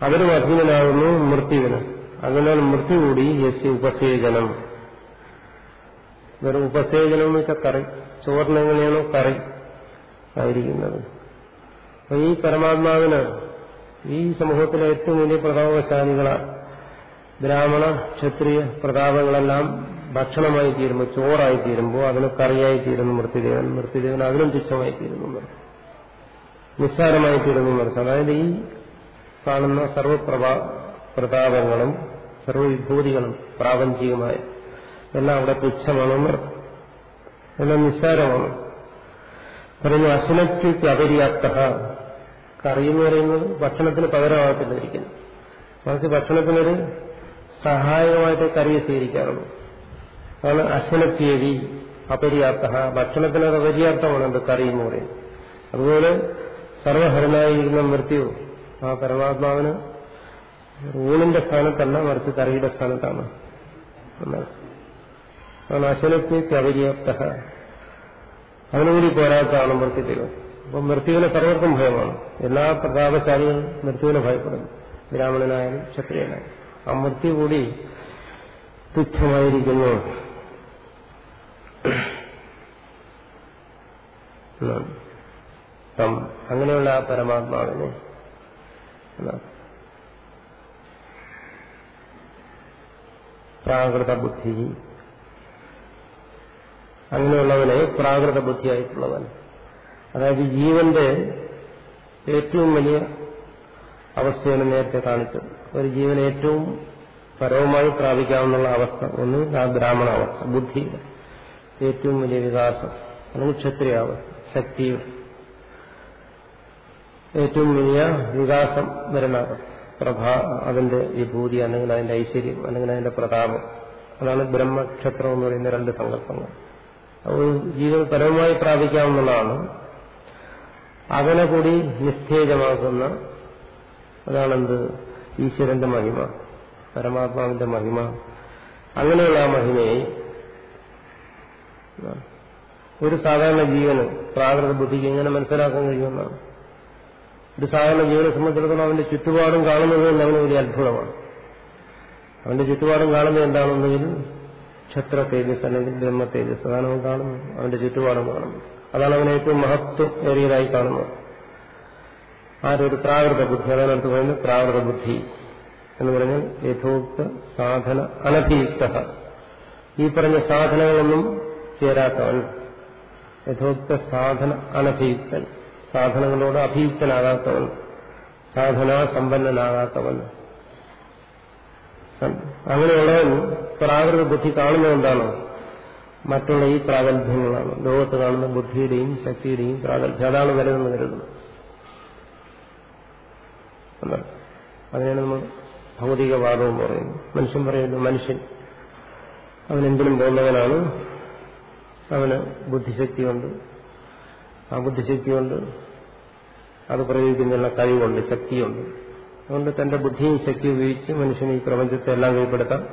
അവരും അധീനനാകുന്നു മൃത്യുവിന്. അതിനാൽ മൃത്യു കൂടി യസ് ഉപസേചനം. വെറും ഉപസേചനം എന്ന് വെച്ചാൽ കറി. ചോറിന് എങ്ങനെയാണോ കറി ആയിരിക്കുന്നത്. അപ്പൊ ഈ പരമാത്മാവിന് ഈ സമൂഹത്തിലെ ഏറ്റവും വലിയ പ്രതാപശാലികളാണ് ബ്രാഹ്മണ ക്ഷത്രിയ പ്രതാപങ്ങളെല്ലാം ഭക്ഷണമായി തീരുമ്പോൾ ചോറായി തീരുമ്പോൾ അതിന് കറിയായി തീരുന്നു മൃത്യുദേവൻ മൃത്യുദേവൻ അതിനും തുച്ഛമായി തീരുന്നു നിസ്സാരമായി തീരുന്നു മറിച്ച് അതായത് ഈ കാണുന്ന സർവപ്രഭാ പ്രതാപങ്ങളും സർവവിഭൂതികളും പ്രാപഞ്ചികമായ എല്ലാം അവിടെ തുച്ഛമാണെന്ന് എല്ലാം നിസ്സാരമാണ്. പറയുന്നു അശനയ്ക്ക് അപര്യാപ്ത കറി എന്ന് പറയുന്നത് ഭക്ഷണത്തിന് പകരമാകത്തില്ലായിരിക്കുന്നു. മറിച്ച് ഭക്ഷണത്തിനൊരു സഹായകമായിട്ട് കറിയെ സ്വീകരിക്കാറുള്ളൂ. അതാണ് അശ്വനത്യേവി അപര്യാപ്ത ഭക്ഷണത്തിന് അത് അപര്യാപ്തമാണ് എന്ത് കറി എന്ന് പറയും അതുപോലെ സർവഹരനായിരിക്കുന്ന മൃത്യു ആ പരമാത്മാവിന് ഊണിന്റെ സ്ഥാനത്തല്ല മറിച്ച് കറിയുടെ സ്ഥാനത്താണ്. അതാണ്. അശനത്യേക്ക് അപര്യാപ്ത അതിനുകൂടി പോരാത്താണ് മൃത്യുദൈവം അപ്പം മൃത്യുവിനെ സർവർക്കും ഭയമാണ്. എല്ലാ പ്രതാപശാലികളും മൃത്യുവിനെ ഭയപ്പെടുന്നു. ബ്രാഹ്മണനായാലും ക്ഷത്രിയനായാലും. ആ മൃത്യു കൂടി തുച്ഛമായിരിക്കുന്നു. അങ്ങനെയുള്ള ആ പരമാത്മാവിനെ പ്രാകൃത ബുദ്ധി. അങ്ങനെയുള്ളവനെ പ്രാകൃത ബുദ്ധിയായിട്ടുള്ളവൻ. അതായത് ജീവന്റെ ഏറ്റവും വലിയ അവസ്ഥയാണ് നേരത്തെ കാണിച്ചത്. ഒരു ജീവൻ ഏറ്റവും പരവുമായി പ്രാപിക്കാവുന്ന അവസ്ഥ ഒന്ന് ആ ബ്രാഹ്മണ അവസ്ഥ ബുദ്ധിയുടെ. ഏറ്റവും വലിയ വികാസം. അല്ലെങ്കിൽ ക്ഷത്രിയാവസ്ഥ ശക്തിയുടെ ഏറ്റവും വലിയ വികാസം വരുന്ന അവസ്ഥ പ്രഭാ അതിന്റെ വിഭൂതി അല്ലെങ്കിൽ അതിന്റെ ഐശ്വര്യം അല്ലെങ്കിൽ അതിന്റെ പ്രതാപം. അതാണ് ബ്രഹ്മക്ഷത്രം എന്ന് പറയുന്ന രണ്ട് സങ്കല്പങ്ങൾ. അത് ജീവൻ പരമമായി പ്രാപിക്കാവുന്നതാണ്. അതിനെ കൂടി നിസ്തേജമാക്കുന്ന അതാണെന്ത്? ഈശ്വരന്റെ മഹിമ പരമാത്മാവിന്റെ മഹിമ. അങ്ങനെയുള്ള ആ മഹിമയെ ഒരു സാധാരണ ജീവന് പ്രാകൃത ബുദ്ധിക്ക് എങ്ങനെ മനസ്സിലാക്കാൻ കഴിയുമെന്നാണ്. ഒരു സാധാരണ ജീവനെ സംബന്ധിച്ചിടത്തോളം അവന്റെ ചുറ്റുപാടും കാണുന്നത് തന്നെ അവന് ഒരു അത്ഭുതമാണ്. അവന്റെ ചുറ്റുപാടും കാണുന്നത് എന്താണെന്നെങ്കിൽ ക്ഷത്ര തേജസ് അല്ലെങ്കിൽ ബ്രഹ്മ തേജസ്. അതാണ് അവൻ കാണുന്നത്. അവന്റെ ചുറ്റുപാടും കാണുന്നത്. അതാണ് അവനെ ഏറ്റവും മഹത്വം ഏറിയതായി കാണുന്നത്. ആരൊരു പ്രാകൃത ബുദ്ധി അതാണ് അടുത്ത് പറയുന്നത് പ്രാകൃത ബുദ്ധി എന്ന് പറഞ്ഞാൽ യഥോക്ത സാധന അനഭിയുക്ത ഈ പറഞ്ഞ സാധനങ്ങളൊന്നും ചേരാത്തവൻ യഥോക്ത സാധന അനഭിയുക്തൻ സാധനങ്ങളോട് അഭിയുക്തനാകാത്തവൻ സാധനാ സമ്പന്നനാകാത്തവൻ. അങ്ങനെയുള്ളവൻ പ്രാകൃത ബുദ്ധി കാണുന്നത് എന്താണ് മറ്റുള്ള ഈ പ്രാഗൽഭ്യങ്ങളാണ്. ലോകത്ത് കാണുന്ന ബുദ്ധിയുടെയും ശക്തിയുടെയും പ്രാഗൽഭ്യം. അതാണ് വരുന്നത് കരുതുന്നത് അതിനാണ് നമ്മൾ ഭൗതികവാദവും പറയുന്നത്. മനുഷ്യൻ പറയുന്നു മനുഷ്യൻ അവനെന്തിനും പോകുന്നവനാണ് അവന് ബുദ്ധിശക്തിയുണ്ട് ആ ബുദ്ധിശക്തി കൊണ്ട് അത് പ്രയോഗിക്കുന്നതിനുള്ള കഴിവുണ്ട് ശക്തിയുണ്ട്. അതുകൊണ്ട് തന്റെ ബുദ്ധിയും ശക്തിയും ഉപയോഗിച്ച് മനുഷ്യന് ഈ പ്രപഞ്ചത്തെ എല്ലാം കീഴ്പ്പെടുത്താം.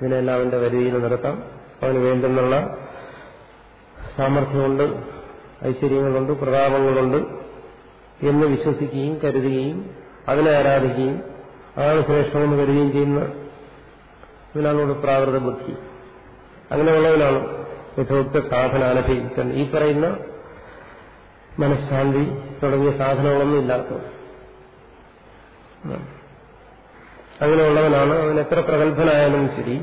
ഇതിനെല്ലാം അവന്റെ വരുതിയിൽ നിർത്താം. അവന് വേണ്ടുന്നുള്ള സാമർഥ്യമുണ്ട് ഐശ്വര്യങ്ങളുണ്ട് പ്രതാപങ്ങളുണ്ട് എന്ന് വിശ്വസിക്കുകയും കരുതുകയും അതിനെ ആരാധിക്കുകയും അതാണ് ശ്രേഷ്ഠമെന്ന് കരുതുകയും ചെയ്യുന്ന ഇതിനാണ് പ്രാകൃത ബുദ്ധി. അങ്ങനെയുള്ളവനാണ് യഥോക്ത സാധന അനുഭവിക്കാൻ ഈ പറയുന്ന മനഃശാന്തി തുടങ്ങിയ സാധനങ്ങളൊന്നും ഇല്ലാത്തത് അങ്ങനെയുള്ളവനാണ് അവൻ എത്ര പ്രഗത്ഭനായാലും ശരി.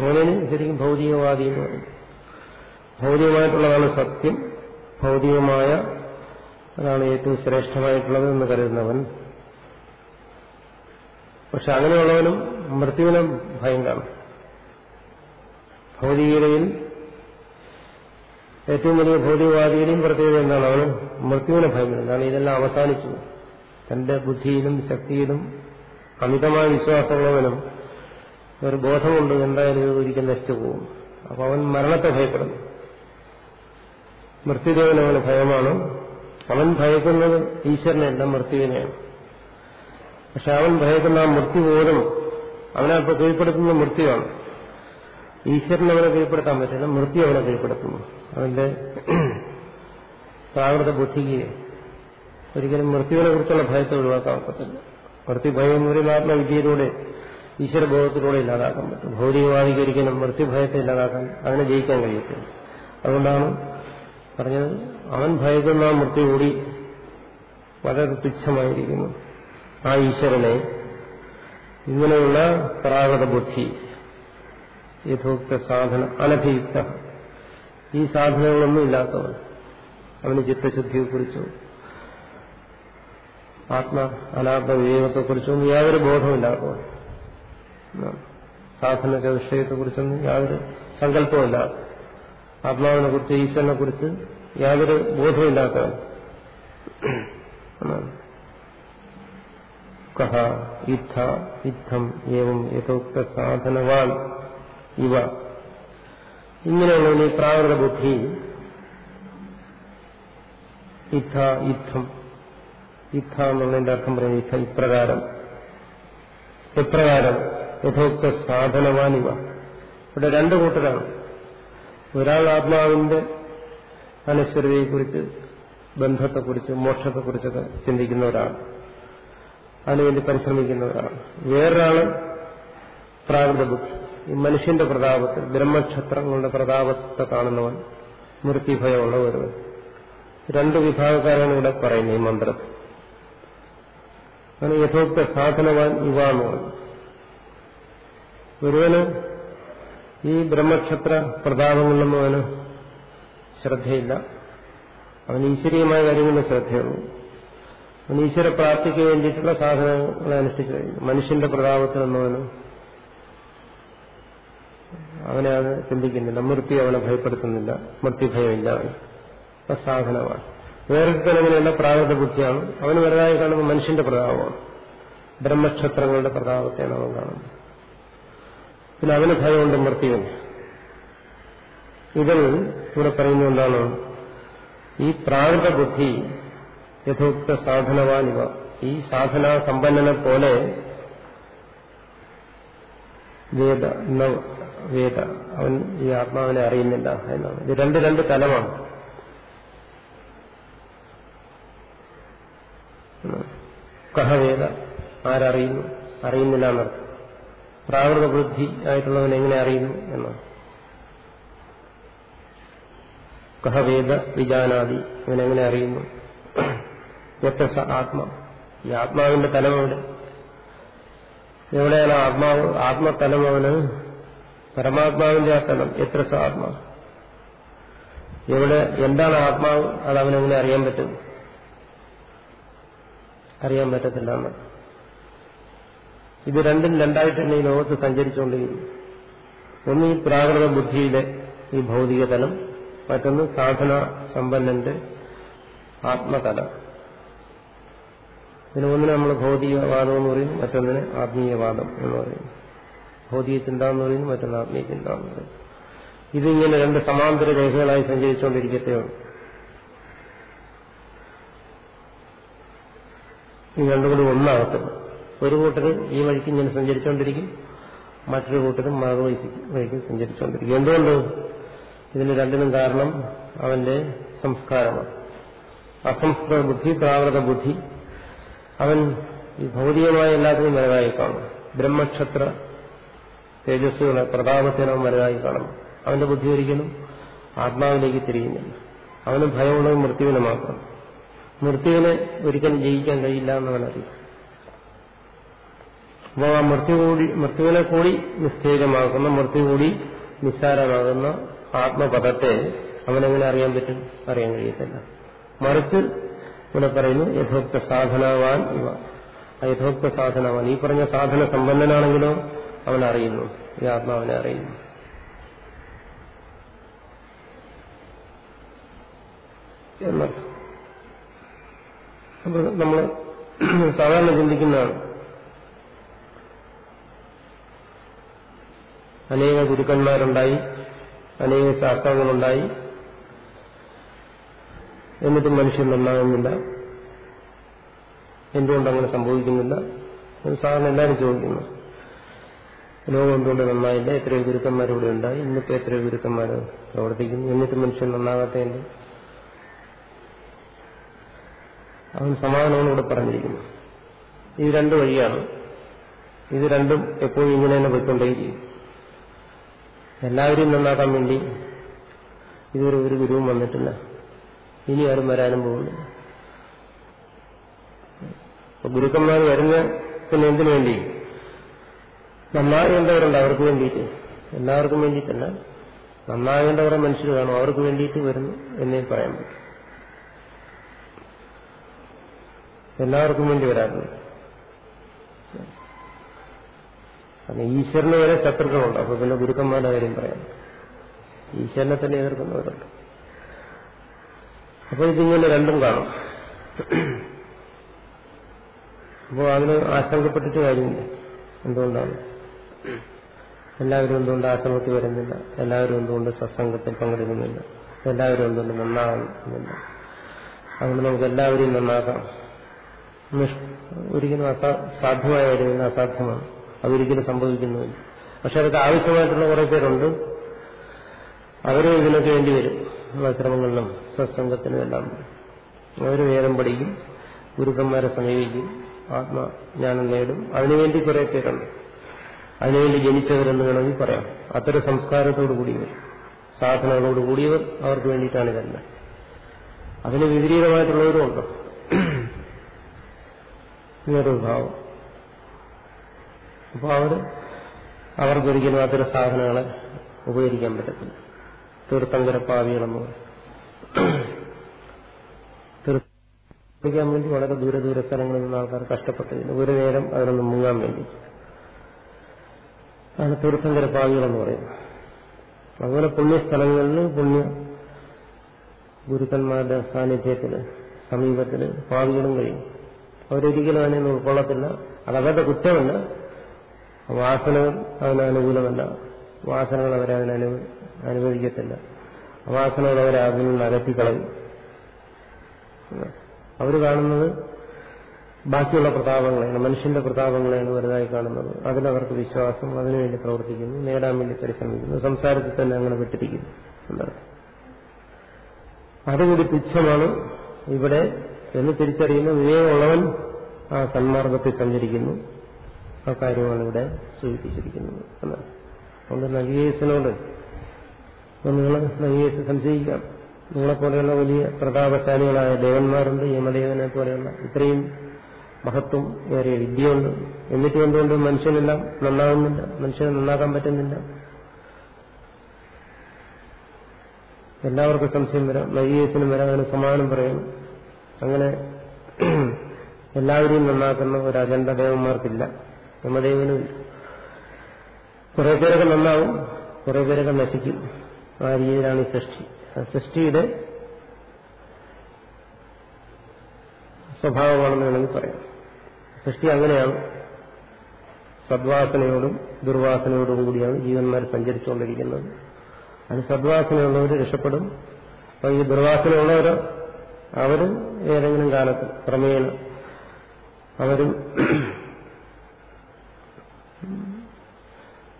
അവന് ശരിക്കും ഭൗതികവാദി എന്ന് പറയും. ഭൗതികമായിട്ടുള്ളതാണ് സത്യം. ഭൗതികമായ അതാണ് ഏറ്റവും ശ്രേഷ്ഠമായിട്ടുള്ളത് എന്ന് കരുതുന്നവൻ. പക്ഷെ അങ്ങനെയുള്ളവനും മൃത്യുവിനും ഭയം കാണും. ഭൗതികതയിൽ ഏറ്റവും വലിയ ഭൗതികവാദിയുടെയും പ്രത്യേകത എന്താണ്? അവന് മൃത്യുവിനെ ഭയപ്പെടുന്നത് കാരണം ഇതെല്ലാം അവസാനിച്ചു. തന്റെ ബുദ്ധിയിലും ശക്തിയിലും അമിതമായ വിശ്വാസമുള്ളവനും ഒരു ബോധമുണ്ട്. എന്തായാലും ഒരിക്കലും നശിച്ചു പോകും. അപ്പൊ അവൻ മരണത്തെ ഭയപ്പെടുന്നു. മൃത്യുദേവന് അവന് ഭയമാണ്. അവൻ ഭയക്കുന്നത് ഈശ്വരനല്ല മൃത്യുവിനെയാണ്. പക്ഷെ അവൻ ഭയക്കുന്ന ആ മൃത്യു പോലും അവനെ അപ്പൊ കീഴ്പ്പെടുത്തുന്ന മൃത്യുവാണ്. ഈശ്വരൻ അവനെ കീഴ്പ്പെടുത്താൻ പറ്റില്ല മൃത്യു അവനെ കീഴ്പ്പെടുത്തുന്നു. അവന്റെ പ്രാകൃത ബുദ്ധിക്ക് ഒരിക്കലും മൃത്യുവിനെ കുറിച്ചുള്ള ഭയത്തെ ഒഴിവാക്കാൻ പറ്റില്ല മൃത്യു ഭയം ഒരു ആത്മവിദ്യയിലൂടെ ഈശ്വരബോധത്തിലൂടെ ഇല്ലാതാക്കാൻ പറ്റും. ഭൗതികവാദിക്ക് ഒരിക്കലും മൃത്യുഭയത്തെ ഇല്ലാതാക്കാൻ അതിനെ ജയിക്കാൻ കഴിയത്തില്ല. അതുകൊണ്ടാണ് പറഞ്ഞത് അവൻ ഭയക്കുന്ന മൃത്യു കൂടി വളരെ തുച്ഛമായിരിക്കുന്നു. ആ ഈശ്വരനെ ഇങ്ങനെയുള്ള പ്രാകൃത ബുദ്ധി യഥോക്ത സാധന അനഭിയുക്ത. ഈ സാധനങ്ങളൊന്നും ഇല്ലാത്തവൻ അവന് ചിത്തശുദ്ധിയെക്കുറിച്ചോ ആത്മ അനാത്മ വിവേകത്തെക്കുറിച്ചൊന്നും യാതൊരു ബോധമില്ലാത്തവൻ സാധന ചതുഷ്ടയത്തെക്കുറിച്ചൊന്നും യാതൊരു സങ്കല്പമില്ല ആത്മാവിനെ കുറിച്ച് ഈശ്വരനെ കുറിച്ച് യാതൊരു ബോധമില്ലാത്തവൻ കഹ യുദ്ധ യുദ്ധം ഏവം യഥോക്ത സാധനവാൻ. ഇവ ഇങ്ങനെയുള്ള പ്രാകൃത ബുദ്ധി ഇഥ യുദ്ധം യുദ്ധ എന്നുള്ളതിന്റെ അർത്ഥം പറയുന്നത് യുദ്ധ ഇപ്രകാരം. എപ്രകാരം? യഥോക്ത സാധനവാനിവ. ഇവിടെ രണ്ടു കൂട്ടരാണ്. ഒരാൾ ആത്മാവിന്റെ അനശ്വരതയെക്കുറിച്ച് ബന്ധത്തെക്കുറിച്ച് മോക്ഷത്തെക്കുറിച്ചൊക്കെ ചിന്തിക്കുന്ന ഒരാൾ. അതിനുവേണ്ടി പരിശ്രമിക്കുന്ന ഒരാൾ. വേറൊരാൾ പ്രാകൃത ബുദ്ധി. ഈ മനുഷ്യന്റെ പ്രതാപത്തിൽ ബ്രഹ്മക്ഷത്രങ്ങളുടെ പ്രതാപത്തെ കാണുന്നവൻ മൃത്യുഭയമുള്ള ഒരുവൻ. രണ്ട് വിഭാഗക്കാരാണ് ഇവിടെ പറയുന്നത് ഈ മന്ത്രത്തിൽ. അങ്ങനെ യഥോക്ത സാധനവാൻ പറഞ്ഞു ഒരുവന് ഈ ബ്രഹ്മക്ഷത്ര പ്രതാപങ്ങളിലൊന്നും അവന് ശ്രദ്ധയില്ല. അവന് ഈശ്വരീയമായ കാര്യങ്ങളിൽ ശ്രദ്ധയുള്ളൂ. അവൻ ഈശ്വര പ്രാപ്തിക്ക് വേണ്ടിയിട്ടുള്ള സാധനങ്ങളെ അനുഷ്ഠിച്ചു കഴിഞ്ഞു. മനുഷ്യന്റെ പ്രതാപത്തിലൊന്നും അവന് അവനെ അത് ചിന്തിക്കുന്നില്ല. മൃത്യു അവനെ ഭയപ്പെടുത്തുന്നില്ല. മൃത്യുഭയമില്ല സാധനമാണ്. വേറൊരുത്തൻ പ്രാകൃത ബുദ്ധിയാണ്. അവന് വലുതായി കാണുന്ന മനുഷ്യന്റെ പ്രതാപമാണ്. ബ്രഹ്മക്ഷത്രങ്ങളുടെ പ്രതാപത്തെയാണ് അവൻ കാണുന്നത്. പിന്നെ അവന് ഭയമുണ്ട് മൃത്യുവിന്. ഇതിൽ ഇവിടെ പറയുന്നത് എന്താണ്? ഈ പ്രാകൃത ബുദ്ധി യഥോക്ത സാധനവാനിവ ഈ സാധന സമ്പന്നനെ പോലെ വേദ വേദ. അവൻ ഈ ആത്മാവിനെ അറിയുന്നില്ല എന്നാണ്. ഇത് രണ്ട് രണ്ട് തലമാണ്. കഹവേദ ആരറിയുന്നു? അറിയുന്നില്ല എന്നർത്ഥം പ്രാകൃത ബുദ്ധി ആയിട്ടുള്ളവൻ എങ്ങനെ അറിയുന്നു എന്നാണ്. കഹവേദ വിജാനാദി ഇവനെങ്ങനെ അറിയുന്നു? വ്യത്യസ്ത ആത്മ. ഈ ആത്മാവിന്റെ തലം എവിടെ എവിടെയാണ് ആത്മാവ്? ആത്മതലം അവന് പരമാത്മാവിന്റെ ആ തലം എത്ര സാത്മാ എവിടെ എന്താണ് ആത്മാവ്? അത് അവനെങ്ങനെ അറിയാൻ പറ്റും? അറിയാൻ പറ്റത്തില്ല എന്ന് ഇത് രണ്ടും രണ്ടായിട്ട് തന്നെ ഈ ലോകത്ത് സഞ്ചരിച്ചുകൊണ്ടിരിക്കുന്നു. ഒന്ന് ഈ പ്രാകൃത ബുദ്ധിയുടെ ഈ ഭൗതിക തലം മറ്റൊന്ന് സാധന സമ്പന്നന്റെ ആത്മതലം. ഇതിന് നമ്മൾ ഭൗതികവാദം എന്ന് പറയും മറ്റൊന്നിന് ആത്മീയവാദം എന്ന് പറയുന്നു ഭൗതിക ചിന്ത എന്ന് പറയുന്നു മറ്റൊന്ന് ആത്മീയ ചിന്ത എന്ന് പറയുന്നു ഇതിങ്ങനെ രണ്ട് സമാന്തര രേഖകളായി സഞ്ചരിച്ചുകൊണ്ടിരിക്കത്തെയാണ് ഈ രണ്ടും കൂടി ഒരു കൂട്ടർ ഈ വഴിക്ക് ഇങ്ങനെ സഞ്ചരിച്ചുകൊണ്ടിരിക്കും മറ്റൊരു കൂട്ടരും മറുവഴി വഴിക്ക് സഞ്ചരിച്ചുകൊണ്ടിരിക്കും. എന്തുകൊണ്ട്? ഇതിന് രണ്ടിനും കാരണം അവന്റെ സംസ്കാരമാണ്. അസംസ്കൃത ബുദ്ധി പ്രാകൃത ബുദ്ധി. അവൻ ഈ ഭൗതികമായ എല്ലാത്തിനും നിലവായി കാണും ബ്രഹ്മക്ഷത്ര തേജസ്സുകളെ പ്രതാപത്തിനെ അവൻ വലുതായി കാണുന്നു. അവന്റെ ബുദ്ധി ഒരിക്കലും ആത്മാവിലേക്ക് തിരിയുന്നില്ല. അവന് ഭയമുള്ളത് മൃത്യുവിനെ മാത്രം മൃത്യുവിനെ ഒരിക്കലും ജയിക്കാൻ കഴിയില്ല എന്നവനറിയാം അപ്പോൾ ആ മൃത്യു കൂടി മൃത്യുവിനെ കൂടി നിശ്ചയമാക്കുന്ന മൃത്യു കൂടി നിസ്സാരമാകുന്ന ആത്മപദത്തെ അവനെങ്ങനെ അറിയാൻ പറ്റും? അറിയാൻ കഴിയത്തില്ല. മറിച്ച് ഇവിടെ പറയുന്നു യഥോക്ത സാധനവാൻ ഇവ. യഥോക്ത സാധനവാൻ. ഈ പറഞ്ഞ സാധന സമ്പന്നനാണെങ്കിലോ അവൻ അറിയുന്നു ഈ ആത്മാവിനെ അറിയുന്നു. എന്നർത്ഥം അപ്പൊ നമ്മൾ സാധാരണ ചിന്തിക്കുന്നതാണ്. അനേക ഗുരുക്കന്മാരുണ്ടായി അനേക ശാസ്ത്രങ്ങളുണ്ടായി എന്നിട്ടും മനുഷ്യൻ നന്നാകുന്നില്ല. എന്തുകൊണ്ടങ്ങനെ സംഭവിക്കുന്നില്ല? സാധാരണ എല്ലാവരും ചോദിക്കുന്നു. ലോകം എന്തുകൊണ്ട് നന്നായില്ല? എത്രയോ ഗുരുക്കന്മാരിവിടെ ഉണ്ടായി. ഇന്നിപ്പോ എത്രയോ ഗുരുക്കന്മാർ പ്രവർത്തിക്കുന്നു. എന്നിട്ട് മനുഷ്യൻ നന്നാകാത്തതിന്റെ അവൻ സമാധാനമാണ് ഇവിടെ പറഞ്ഞിരിക്കുന്നു ഇത് രണ്ട് വഴിയാണ്. ഇത് രണ്ടും എപ്പോഴും ഇങ്ങനെ തന്നെ പോയിക്കൊണ്ടേയിരിക്കും എല്ലാവരെയും നന്നാക്കാൻ വേണ്ടി ഇതുവരെ ഒരു ഗുരുവും വന്നിട്ടില്ല. ഇനി ആരും വരാനും പോകുന്നില്ല. ഗുരുക്കന്മാർ വരുന്ന പിന്നെ എന്തിനു വേണ്ടി? നന്നാകേണ്ടവരുണ്ട് അവർക്ക് വേണ്ടിയിട്ട്. എല്ലാവർക്കും വേണ്ടിയിട്ടല്ല. നന്നാകേണ്ടവരെ മനുഷ്യർ കാണും. അവർക്ക് വേണ്ടിയിട്ട് വരുന്നു എന്നേ പറയാൻ പറ്റും. എല്ലാവർക്കും വേണ്ടി വരാറുണ്ട്. കാരണം ഈശ്വരന് വരെ ശത്രുക്കളുണ്ട്. അപ്പൊ പിന്നെ ഗുരുക്കന്മാരുടെ കാര്യം പറയാം. ഈശ്വരനെ തന്നെ എതിർക്കുന്നവരുണ്ട്. അപ്പൊ ഇതിങ്ങനെ രണ്ടും കാണും. അപ്പോൾ അതിന് ആശങ്കപ്പെട്ടിട്ട് കാര്യമില്ല. എന്തുകൊണ്ടാണ്? എല്ലാവരും എന്തുകൊണ്ട് ആശ്രമത്തിൽ വരുന്നില്ല? എല്ലാവരും എന്തുകൊണ്ട് സത്സംഗത്തിൽ പങ്കെടുക്കുന്നില്ല? എല്ലാവരും എന്തുകൊണ്ട് നന്നാകുന്നില്ല അതുകൊണ്ട് നമുക്ക് എല്ലാവരെയും നന്നാക്കാം. ഒരിക്കലും സാധ്യമായ കാര്യങ്ങൾ അസാധ്യമാണ്. അതൊരിക്കലും സംഭവിക്കുന്നുമില്ല. പക്ഷെ അതൊക്കെ ആവശ്യമായിട്ടുള്ള കുറേ പേരുണ്ട്. അവരും ഇതിനൊക്കെ വേണ്ടി വരും. ആശ്രമങ്ങളിലും സത്സംഗത്തിനും എല്ലാം. അവർ വേദം പഠിക്കും ഗുരുക്കന്മാരെ സമീപിക്കും ആത്മജ്ഞാനം നേടും. അതിനുവേണ്ടി കുറേ പേരുണ്ട്. അതിനുവേണ്ടി ജനിച്ചവരെന്ന് വേണമെങ്കിൽ പറയാം. അത്തരം സംസ്കാരത്തോടു കൂടിയവർ സാധനങ്ങളോട് കൂടിയവർ അവർക്ക് വേണ്ടിയിട്ടാണ് ഇതല്ല അതിന് വിപരീതമായിട്ടുള്ളവരും ഉണ്ട്? വേറൊരു ഭാവം. അപ്പോൾ അവർ അവർക്കൊരിക്കലും അത്തരം സാധനങ്ങളെ ഉപകരിക്കാൻ പറ്റത്തില്ല. തീർത്ഥങ്കര പാവികളെന്ന് തീർപ്പിക്കാൻ വേണ്ടി വളരെ ദൂരെ ദൂര സ്ഥലങ്ങളിൽ നിന്ന് ആൾക്കാർ കഷ്ടപ്പെട്ടിരുന്നു ഒരു നേരം അതിനൊന്ന് മുങ്ങാൻ വേണ്ടി. ആണ് തീർത്ഥങ്കര പാവികളെന്ന് പറയുന്നത്. അതുപോലെ പുണ്യസ്ഥലങ്ങളിൽ പുണ്യ ഗുരുക്കന്മാരുടെ സാന്നിധ്യത്തിൽ സമീപത്തിൽ പാവികളും കഴിയും. അവരൊരിക്കലും അതിനെ ഉൾക്കൊള്ളത്തില്ല. അത് അവരുടെ കുറ്റമല്ല. വാസനകൾ അതിനനുകൂലമല്ല വാസനകൾ അവരെ അനുവദിക്കത്തില്ല. വാസനകൾ അവരെ നിന്ന് അകറ്റിക്കളയും. അവർ കാണുന്നത് ബാക്കിയുള്ള പ്രതാപങ്ങളെയാണ് മനുഷ്യന്റെ പ്രതാപങ്ങളെയാണ് വലുതായി കാണുന്നത്. അതിലവർക്ക് വിശ്വാസം അതിനുവേണ്ടി പ്രവർത്തിക്കുന്നു നേടാൻ വേണ്ടി പരിശ്രമിക്കുന്നു സംസാരത്തിൽ തന്നെ അങ്ങനെ വിട്ടിരിക്കുന്നു എന്താണ് അതുകൂടി തുച്ഛമാണ് ഇവിടെ എന്ന് തിരിച്ചറിയുന്ന വിവേകമുള്ളവൻ ആ സന്മാർഗത്തിൽ സഞ്ചരിക്കുന്നു. ആ കാര്യമാണ് ഇവിടെ സൂചിപ്പിച്ചിരിക്കുന്നത് എന്നാണ് അതുകൊണ്ട് നവീകേസിനോട് നിങ്ങൾ നവീകേസ് സംശയിക്കാം. നിങ്ങളെപ്പോലെയുള്ള വലിയ പ്രതാപശാലികളായ ദേവന്മാരുണ്ട് യമദേവനെ പോലെയുള്ള ഇത്രയും മഹത്വം ഏറിയ വിദ്യയുണ്ട്. എന്നിട്ട് എന്തുകൊണ്ട് മനുഷ്യനെല്ലാം നന്നാവുന്നില്ല? മനുഷ്യനെ നന്നാക്കാൻ പറ്റുന്നില്ല? എല്ലാവർക്കും സംശയം വരാം. നവീകേസിനും വരാം അതിന് സമാനം പറയണം അങ്ങനെ എല്ലാവരെയും നന്നാക്കുന്ന ഒരു അജണ്ട ദേവന്മാർക്കില്ല. യമദേവനും കുറെ പേരൊക്കെ നന്നാവും കുറെ പേരൊക്കെ നശിക്കും. ആ രീതിയിലാണ് ഈ സൃഷ്ടി. ആ സൃഷ്ടിയുടെ സ്വഭാവമാണെന്ന് വേണമെങ്കിൽ പറയാം. സൃഷ്ടി അങ്ങനെയാണ്. സദ്വാസനയോടും ദുർവാസനയോടും കൂടിയാണ് ജീവന്മാർ സഞ്ചരിച്ചുകൊണ്ടിരിക്കുന്നത്. അത് സദ്വാസനയുള്ളവർ രക്ഷപ്പെടും. അപ്പൊ ഈ ദുർവാസനയുള്ളവർ അവരും ഏതെങ്കിലും കാലത്ത് ക്രമേണ അവരും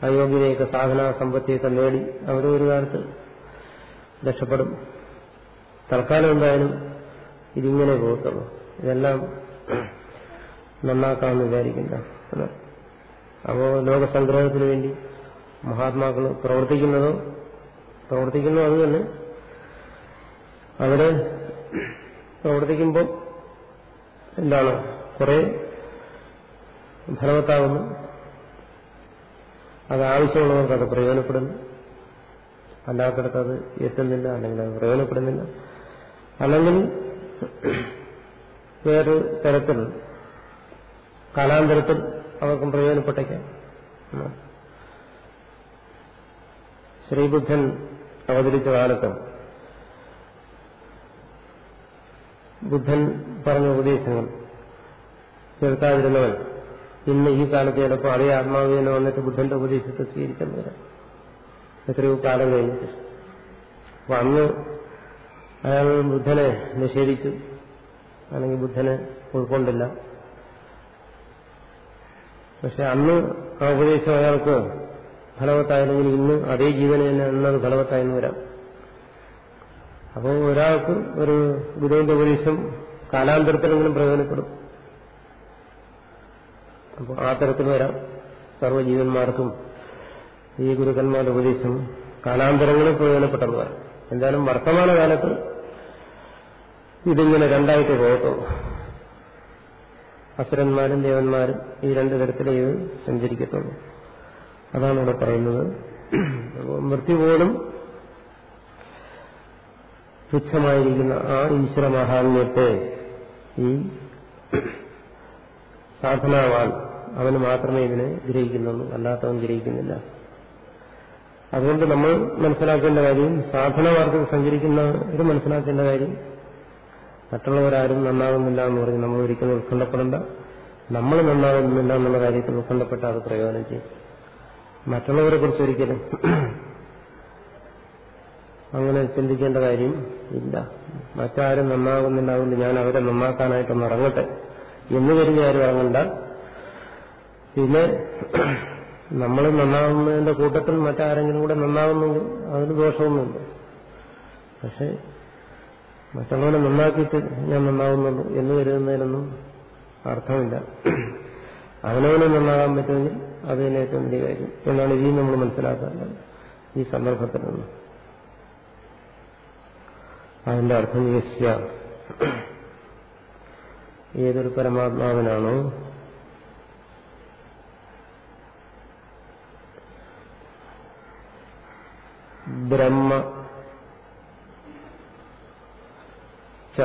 അയോഗ്യതയൊക്കെ സാധന സമ്പത്തിയൊക്കെ നേടി അവരും ഒരു കാലത്ത് രക്ഷപ്പെടും. തൽക്കാലം എന്തായാലും ഇതിങ്ങനെ പോകത്തുള്ളൂ. ഇതെല്ലാം നന്നാക്കാമെന്ന് വിചാരിക്കില്ല അപ്പോ ലോകസംഗ്രഹത്തിന് വേണ്ടി മഹാത്മാക്കൾ പ്രവർത്തിക്കുന്നതോ പ്രവർത്തിക്കുന്നു അത് തന്നെ. അവിടെ പ്രവർത്തിക്കുമ്പോൾ എന്താണ്? കുറെ ഫലവത്താകുന്നു. അത് ആവശ്യമുള്ളവർക്ക് അത് പ്രയോജനപ്പെടുന്നു. അല്ലാത്തടത്ത് അത് എത്തുന്നില്ല അല്ലെങ്കിൽ അത് പ്രയോജനപ്പെടുന്നില്ല. അല്ലെങ്കിൽ വേറൊരു തരത്തിൽ കാലാന്തരത്തിൽ അവർക്കും പ്രയോജനപ്പെട്ടേക്കാം. ശ്രീബുദ്ധൻ അവതരിച്ച കാലത്ത് ബുദ്ധൻ പറഞ്ഞ ഉപദേശങ്ങൾ കേൾക്കാതിരുന്നവൻ ഇന്ന് ഈ കാലത്ത് ചിലപ്പോൾ അതേ ആത്മാവിനെ വന്നിട്ട് ബുദ്ധന്റെ ഉപദേശത്തെ സ്വീകരിക്കാൻ വരാം എത്രയോ കാലം കഴിഞ്ഞിട്ട്. അപ്പൊ അന്ന് അയാൾ ബുദ്ധനെ നിഷേധിച്ചു. അല്ലെങ്കിൽ ബുദ്ധനെ ഉൾക്കൊണ്ടില്ല. പക്ഷെ അന്ന് ആ ഉപദേശം അയാൾക്ക് ഫലവത്തായിരുന്നെങ്കിൽ ഇന്ന് അതേ ജീവനെ തന്നെ അന്നത് ഫലവത്തായെന്ന് വരാം. അപ്പോൾ ഒരാൾക്ക് ഒരു ഗുരുവിന്റെ ഉപദേശം കാലാന്തരത്തിലെങ്കിലും പ്രയോജനപ്പെടും. അപ്പോൾ ആ തരത്തിൽ വരാം. സർവജീവന്മാർക്കും ഈ ഗുരുക്കന്മാരുടെ ഉപദേശം കാലാന്തരങ്ങളിൽ പ്രയോജനപ്പെട്ടെന്ന് വരാം. എന്തായാലും വർത്തമാനകാലത്ത് ഇതിങ്ങനെ രണ്ടായിട്ട് പോകത്തുള്ളൂ. അസുരന്മാരും ദേവന്മാരും ഈ രണ്ട് തരത്തിലേ ഇത് സഞ്ചരിക്കത്തുള്ളൂ. അതാണ് ഇവിടെ പറയുന്നത്. മൃത്യു പോലും തുച്ഛമായിരിക്കുന്ന ആ ഈശ്വര മഹാത്മ്യത്തെ ഈ സാധനാവാൻ അവന് മാത്രമേ ഇതിനെ ഗ്രഹിക്കുന്നുള്ളൂ. അല്ലാത്തവൻ ഗ്രഹിക്കുന്നില്ല. അതുകൊണ്ട് നമ്മൾ മനസ്സിലാക്കേണ്ട കാര്യം സാധനമാർഗം സഞ്ചരിക്കുന്നവർ മനസ്സിലാക്കേണ്ട കാര്യം മറ്റുള്ളവരാരും നന്നാകുന്നില്ല എന്ന് പറഞ്ഞ് നമ്മൾ ഒരിക്കലും ഉത്കണ്ഠപ്പെടേണ്ട. നമ്മൾ നന്നാകുന്നില്ല എന്നുള്ള കാര്യത്തിൽ ഉത്കണ്ഠപ്പെട്ട അത് പ്രയോജനം ചെയ്യും. മറ്റുള്ളവരെ കുറിച്ച് ഒരിക്കലും അങ്ങനെ ചിന്തിക്കേണ്ട കാര്യം ഇല്ല. മറ്റാരും നന്നാകുന്നില്ല അതുകൊണ്ട് ഞാൻ അവരെ നന്നാക്കാനായിട്ടൊന്ന് ഇറങ്ങട്ടെ എന്ന് കരുതി ആരും ഇറങ്ങണ്ട. പിന്നെ നമ്മൾ നന്നാവുന്നതിന്റെ കൂട്ടത്തിൽ മറ്റാരെങ്കിലും കൂടെ നന്നാവുന്നെങ്കിൽ അതിന് ദോഷമൊന്നുമില്ല. പക്ഷെ മറ്റുള്ളവനെ നന്നാക്കിയിട്ട് ഞാൻ നന്നാവുന്നുള്ളൂ എന്ന് കരുതുന്നതിനൊന്നും അർത്ഥമില്ല. അവനവനെ നന്നാകാൻ പറ്റുമെങ്കിൽ അത് തന്നെ ഏറ്റവും വലിയ കാര്യം എന്നാണ് ഇനിയും നമ്മൾ മനസ്സിലാക്കേണ്ടത് ഈ സന്ദർഭത്തിൽ നിന്ന്. അതിന്റെ അർത്ഥം യസ്യ ഏതൊരു പരമാത്മാവിനാണോ ബ്രഹ്മ ച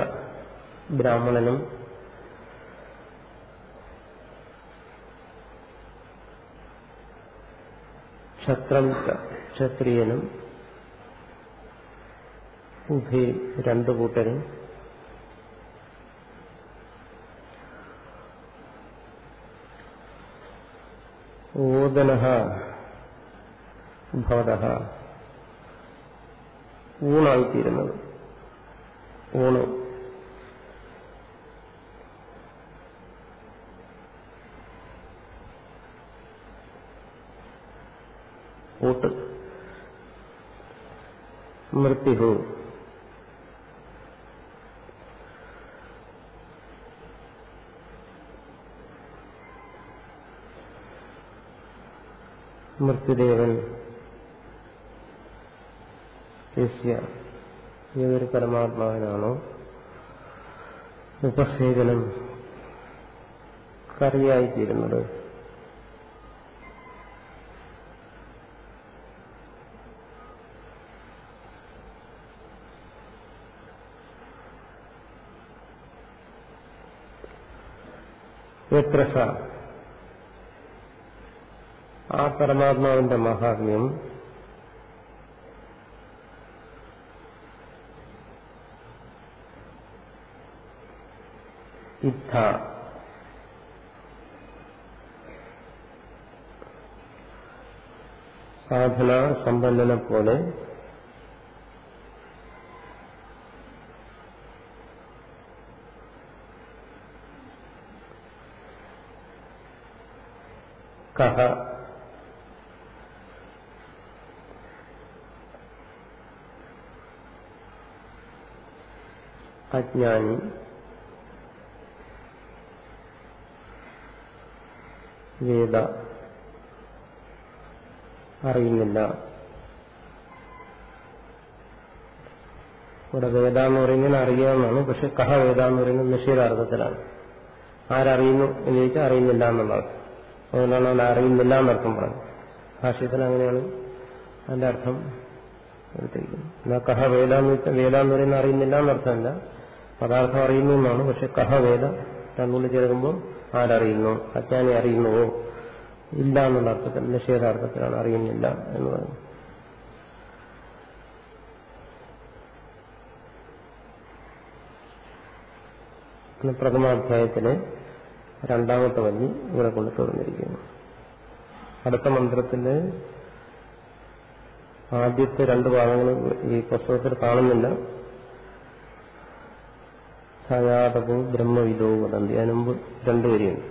ബ്രാഹ്മണനും ക്ഷത്രം ക്ഷത്രിയനും ഉഭയ രണ്ടു കൂട്ടരും ഓദന ഭവത ഊണായിത്തീരുന്നത്. ഊണ്. ഊട്ട്. മൃത്യു. മൃത്യുദേവൻ. യസ്യ ഏതൊരു പരമാത്മാവിനാണോ? ഉപസേചനം. കറിയായിത്തീരുന്നത്. എത്ര സ ആ പരമാത്മാവിന്റെ മഹാത്മ്യം. ഇദ്ധ സാധന സമ്പന്നനെ പോലെ കഹ അജ്ഞാനി വേദ അറിയുന്നില്ല। ഇവിടെ വേദ എന്ന് പറയുന്നത് അറിയാമെന്നാണ് പക്ഷെ കഹ വേദ എന്ന് പറയുന്നത് നിഷേധാർത്ഥത്തിലാണ്. ആരറിയുന്നു എന്ന് ചോദിച്ചാൽ അറിയുന്നില്ല എന്നുള്ളത് അതുകൊണ്ടാണ് അവൻ അറിയുന്നില്ല എന്നർത്ഥം പറഞ്ഞത്. ഭാഷ്യത്തിൽ അങ്ങനെയാണ് അതിന്റെ അർത്ഥം എടുത്തിരിക്കുന്നത്. കഹ വേദ എന്ന് എന്ന് പറയുന്ന അറിയുന്നില്ല എന്നർത്ഥമല്ല പദാർത്ഥം അറിയുന്നു എന്നാണ്. പക്ഷെ കഹ വേദ തന്നുള്ളിൽ ചേർക്കുമ്പോൾ ആരറിയുന്നു? അജ്ഞാനി അറിയുന്നുവോ? ഇല്ല എന്നുള്ള അർത്ഥത്തിൽ നിഷേധാർത്ഥത്തിലാണ് അറിയുന്നില്ല എന്ന് പറയുന്നത്. പ്രഥമാധ്യായത്തിലെ രണ്ടാമത്തെ വന്നി ഇവിടെ കൊണ്ട് തുറന്നിരിക്കുന്നു. അടുത്ത മന്ത്രത്തിൽ ആദ്യത്തെ രണ്ട് ഭാഗങ്ങൾ ഈ പുസ്തകത്തിൽ കാണുന്നില്ല. ഛായാതപോ ബ്രഹ്മവിദോ വദന്തി. അതിന് മുമ്പ് രണ്ടുപേരെയുണ്ട്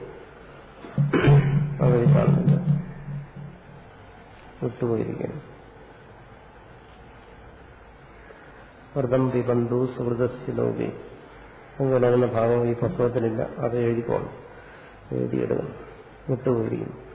അവർ കാണുന്നില്ല. വിട്ടുപോയിരിക്കുന്നു. വ്രതം വിബന്ധു സുഹൃതസ്യലോകി എന്ന് പറയുന്ന ഭാഗം ഈ പുസ്തകത്തിലില്ല. അത് എഴുതിക്കോണം എഴുതിയെടുക്കണം. വിട്ടുപോയിരിക്കുന്നു.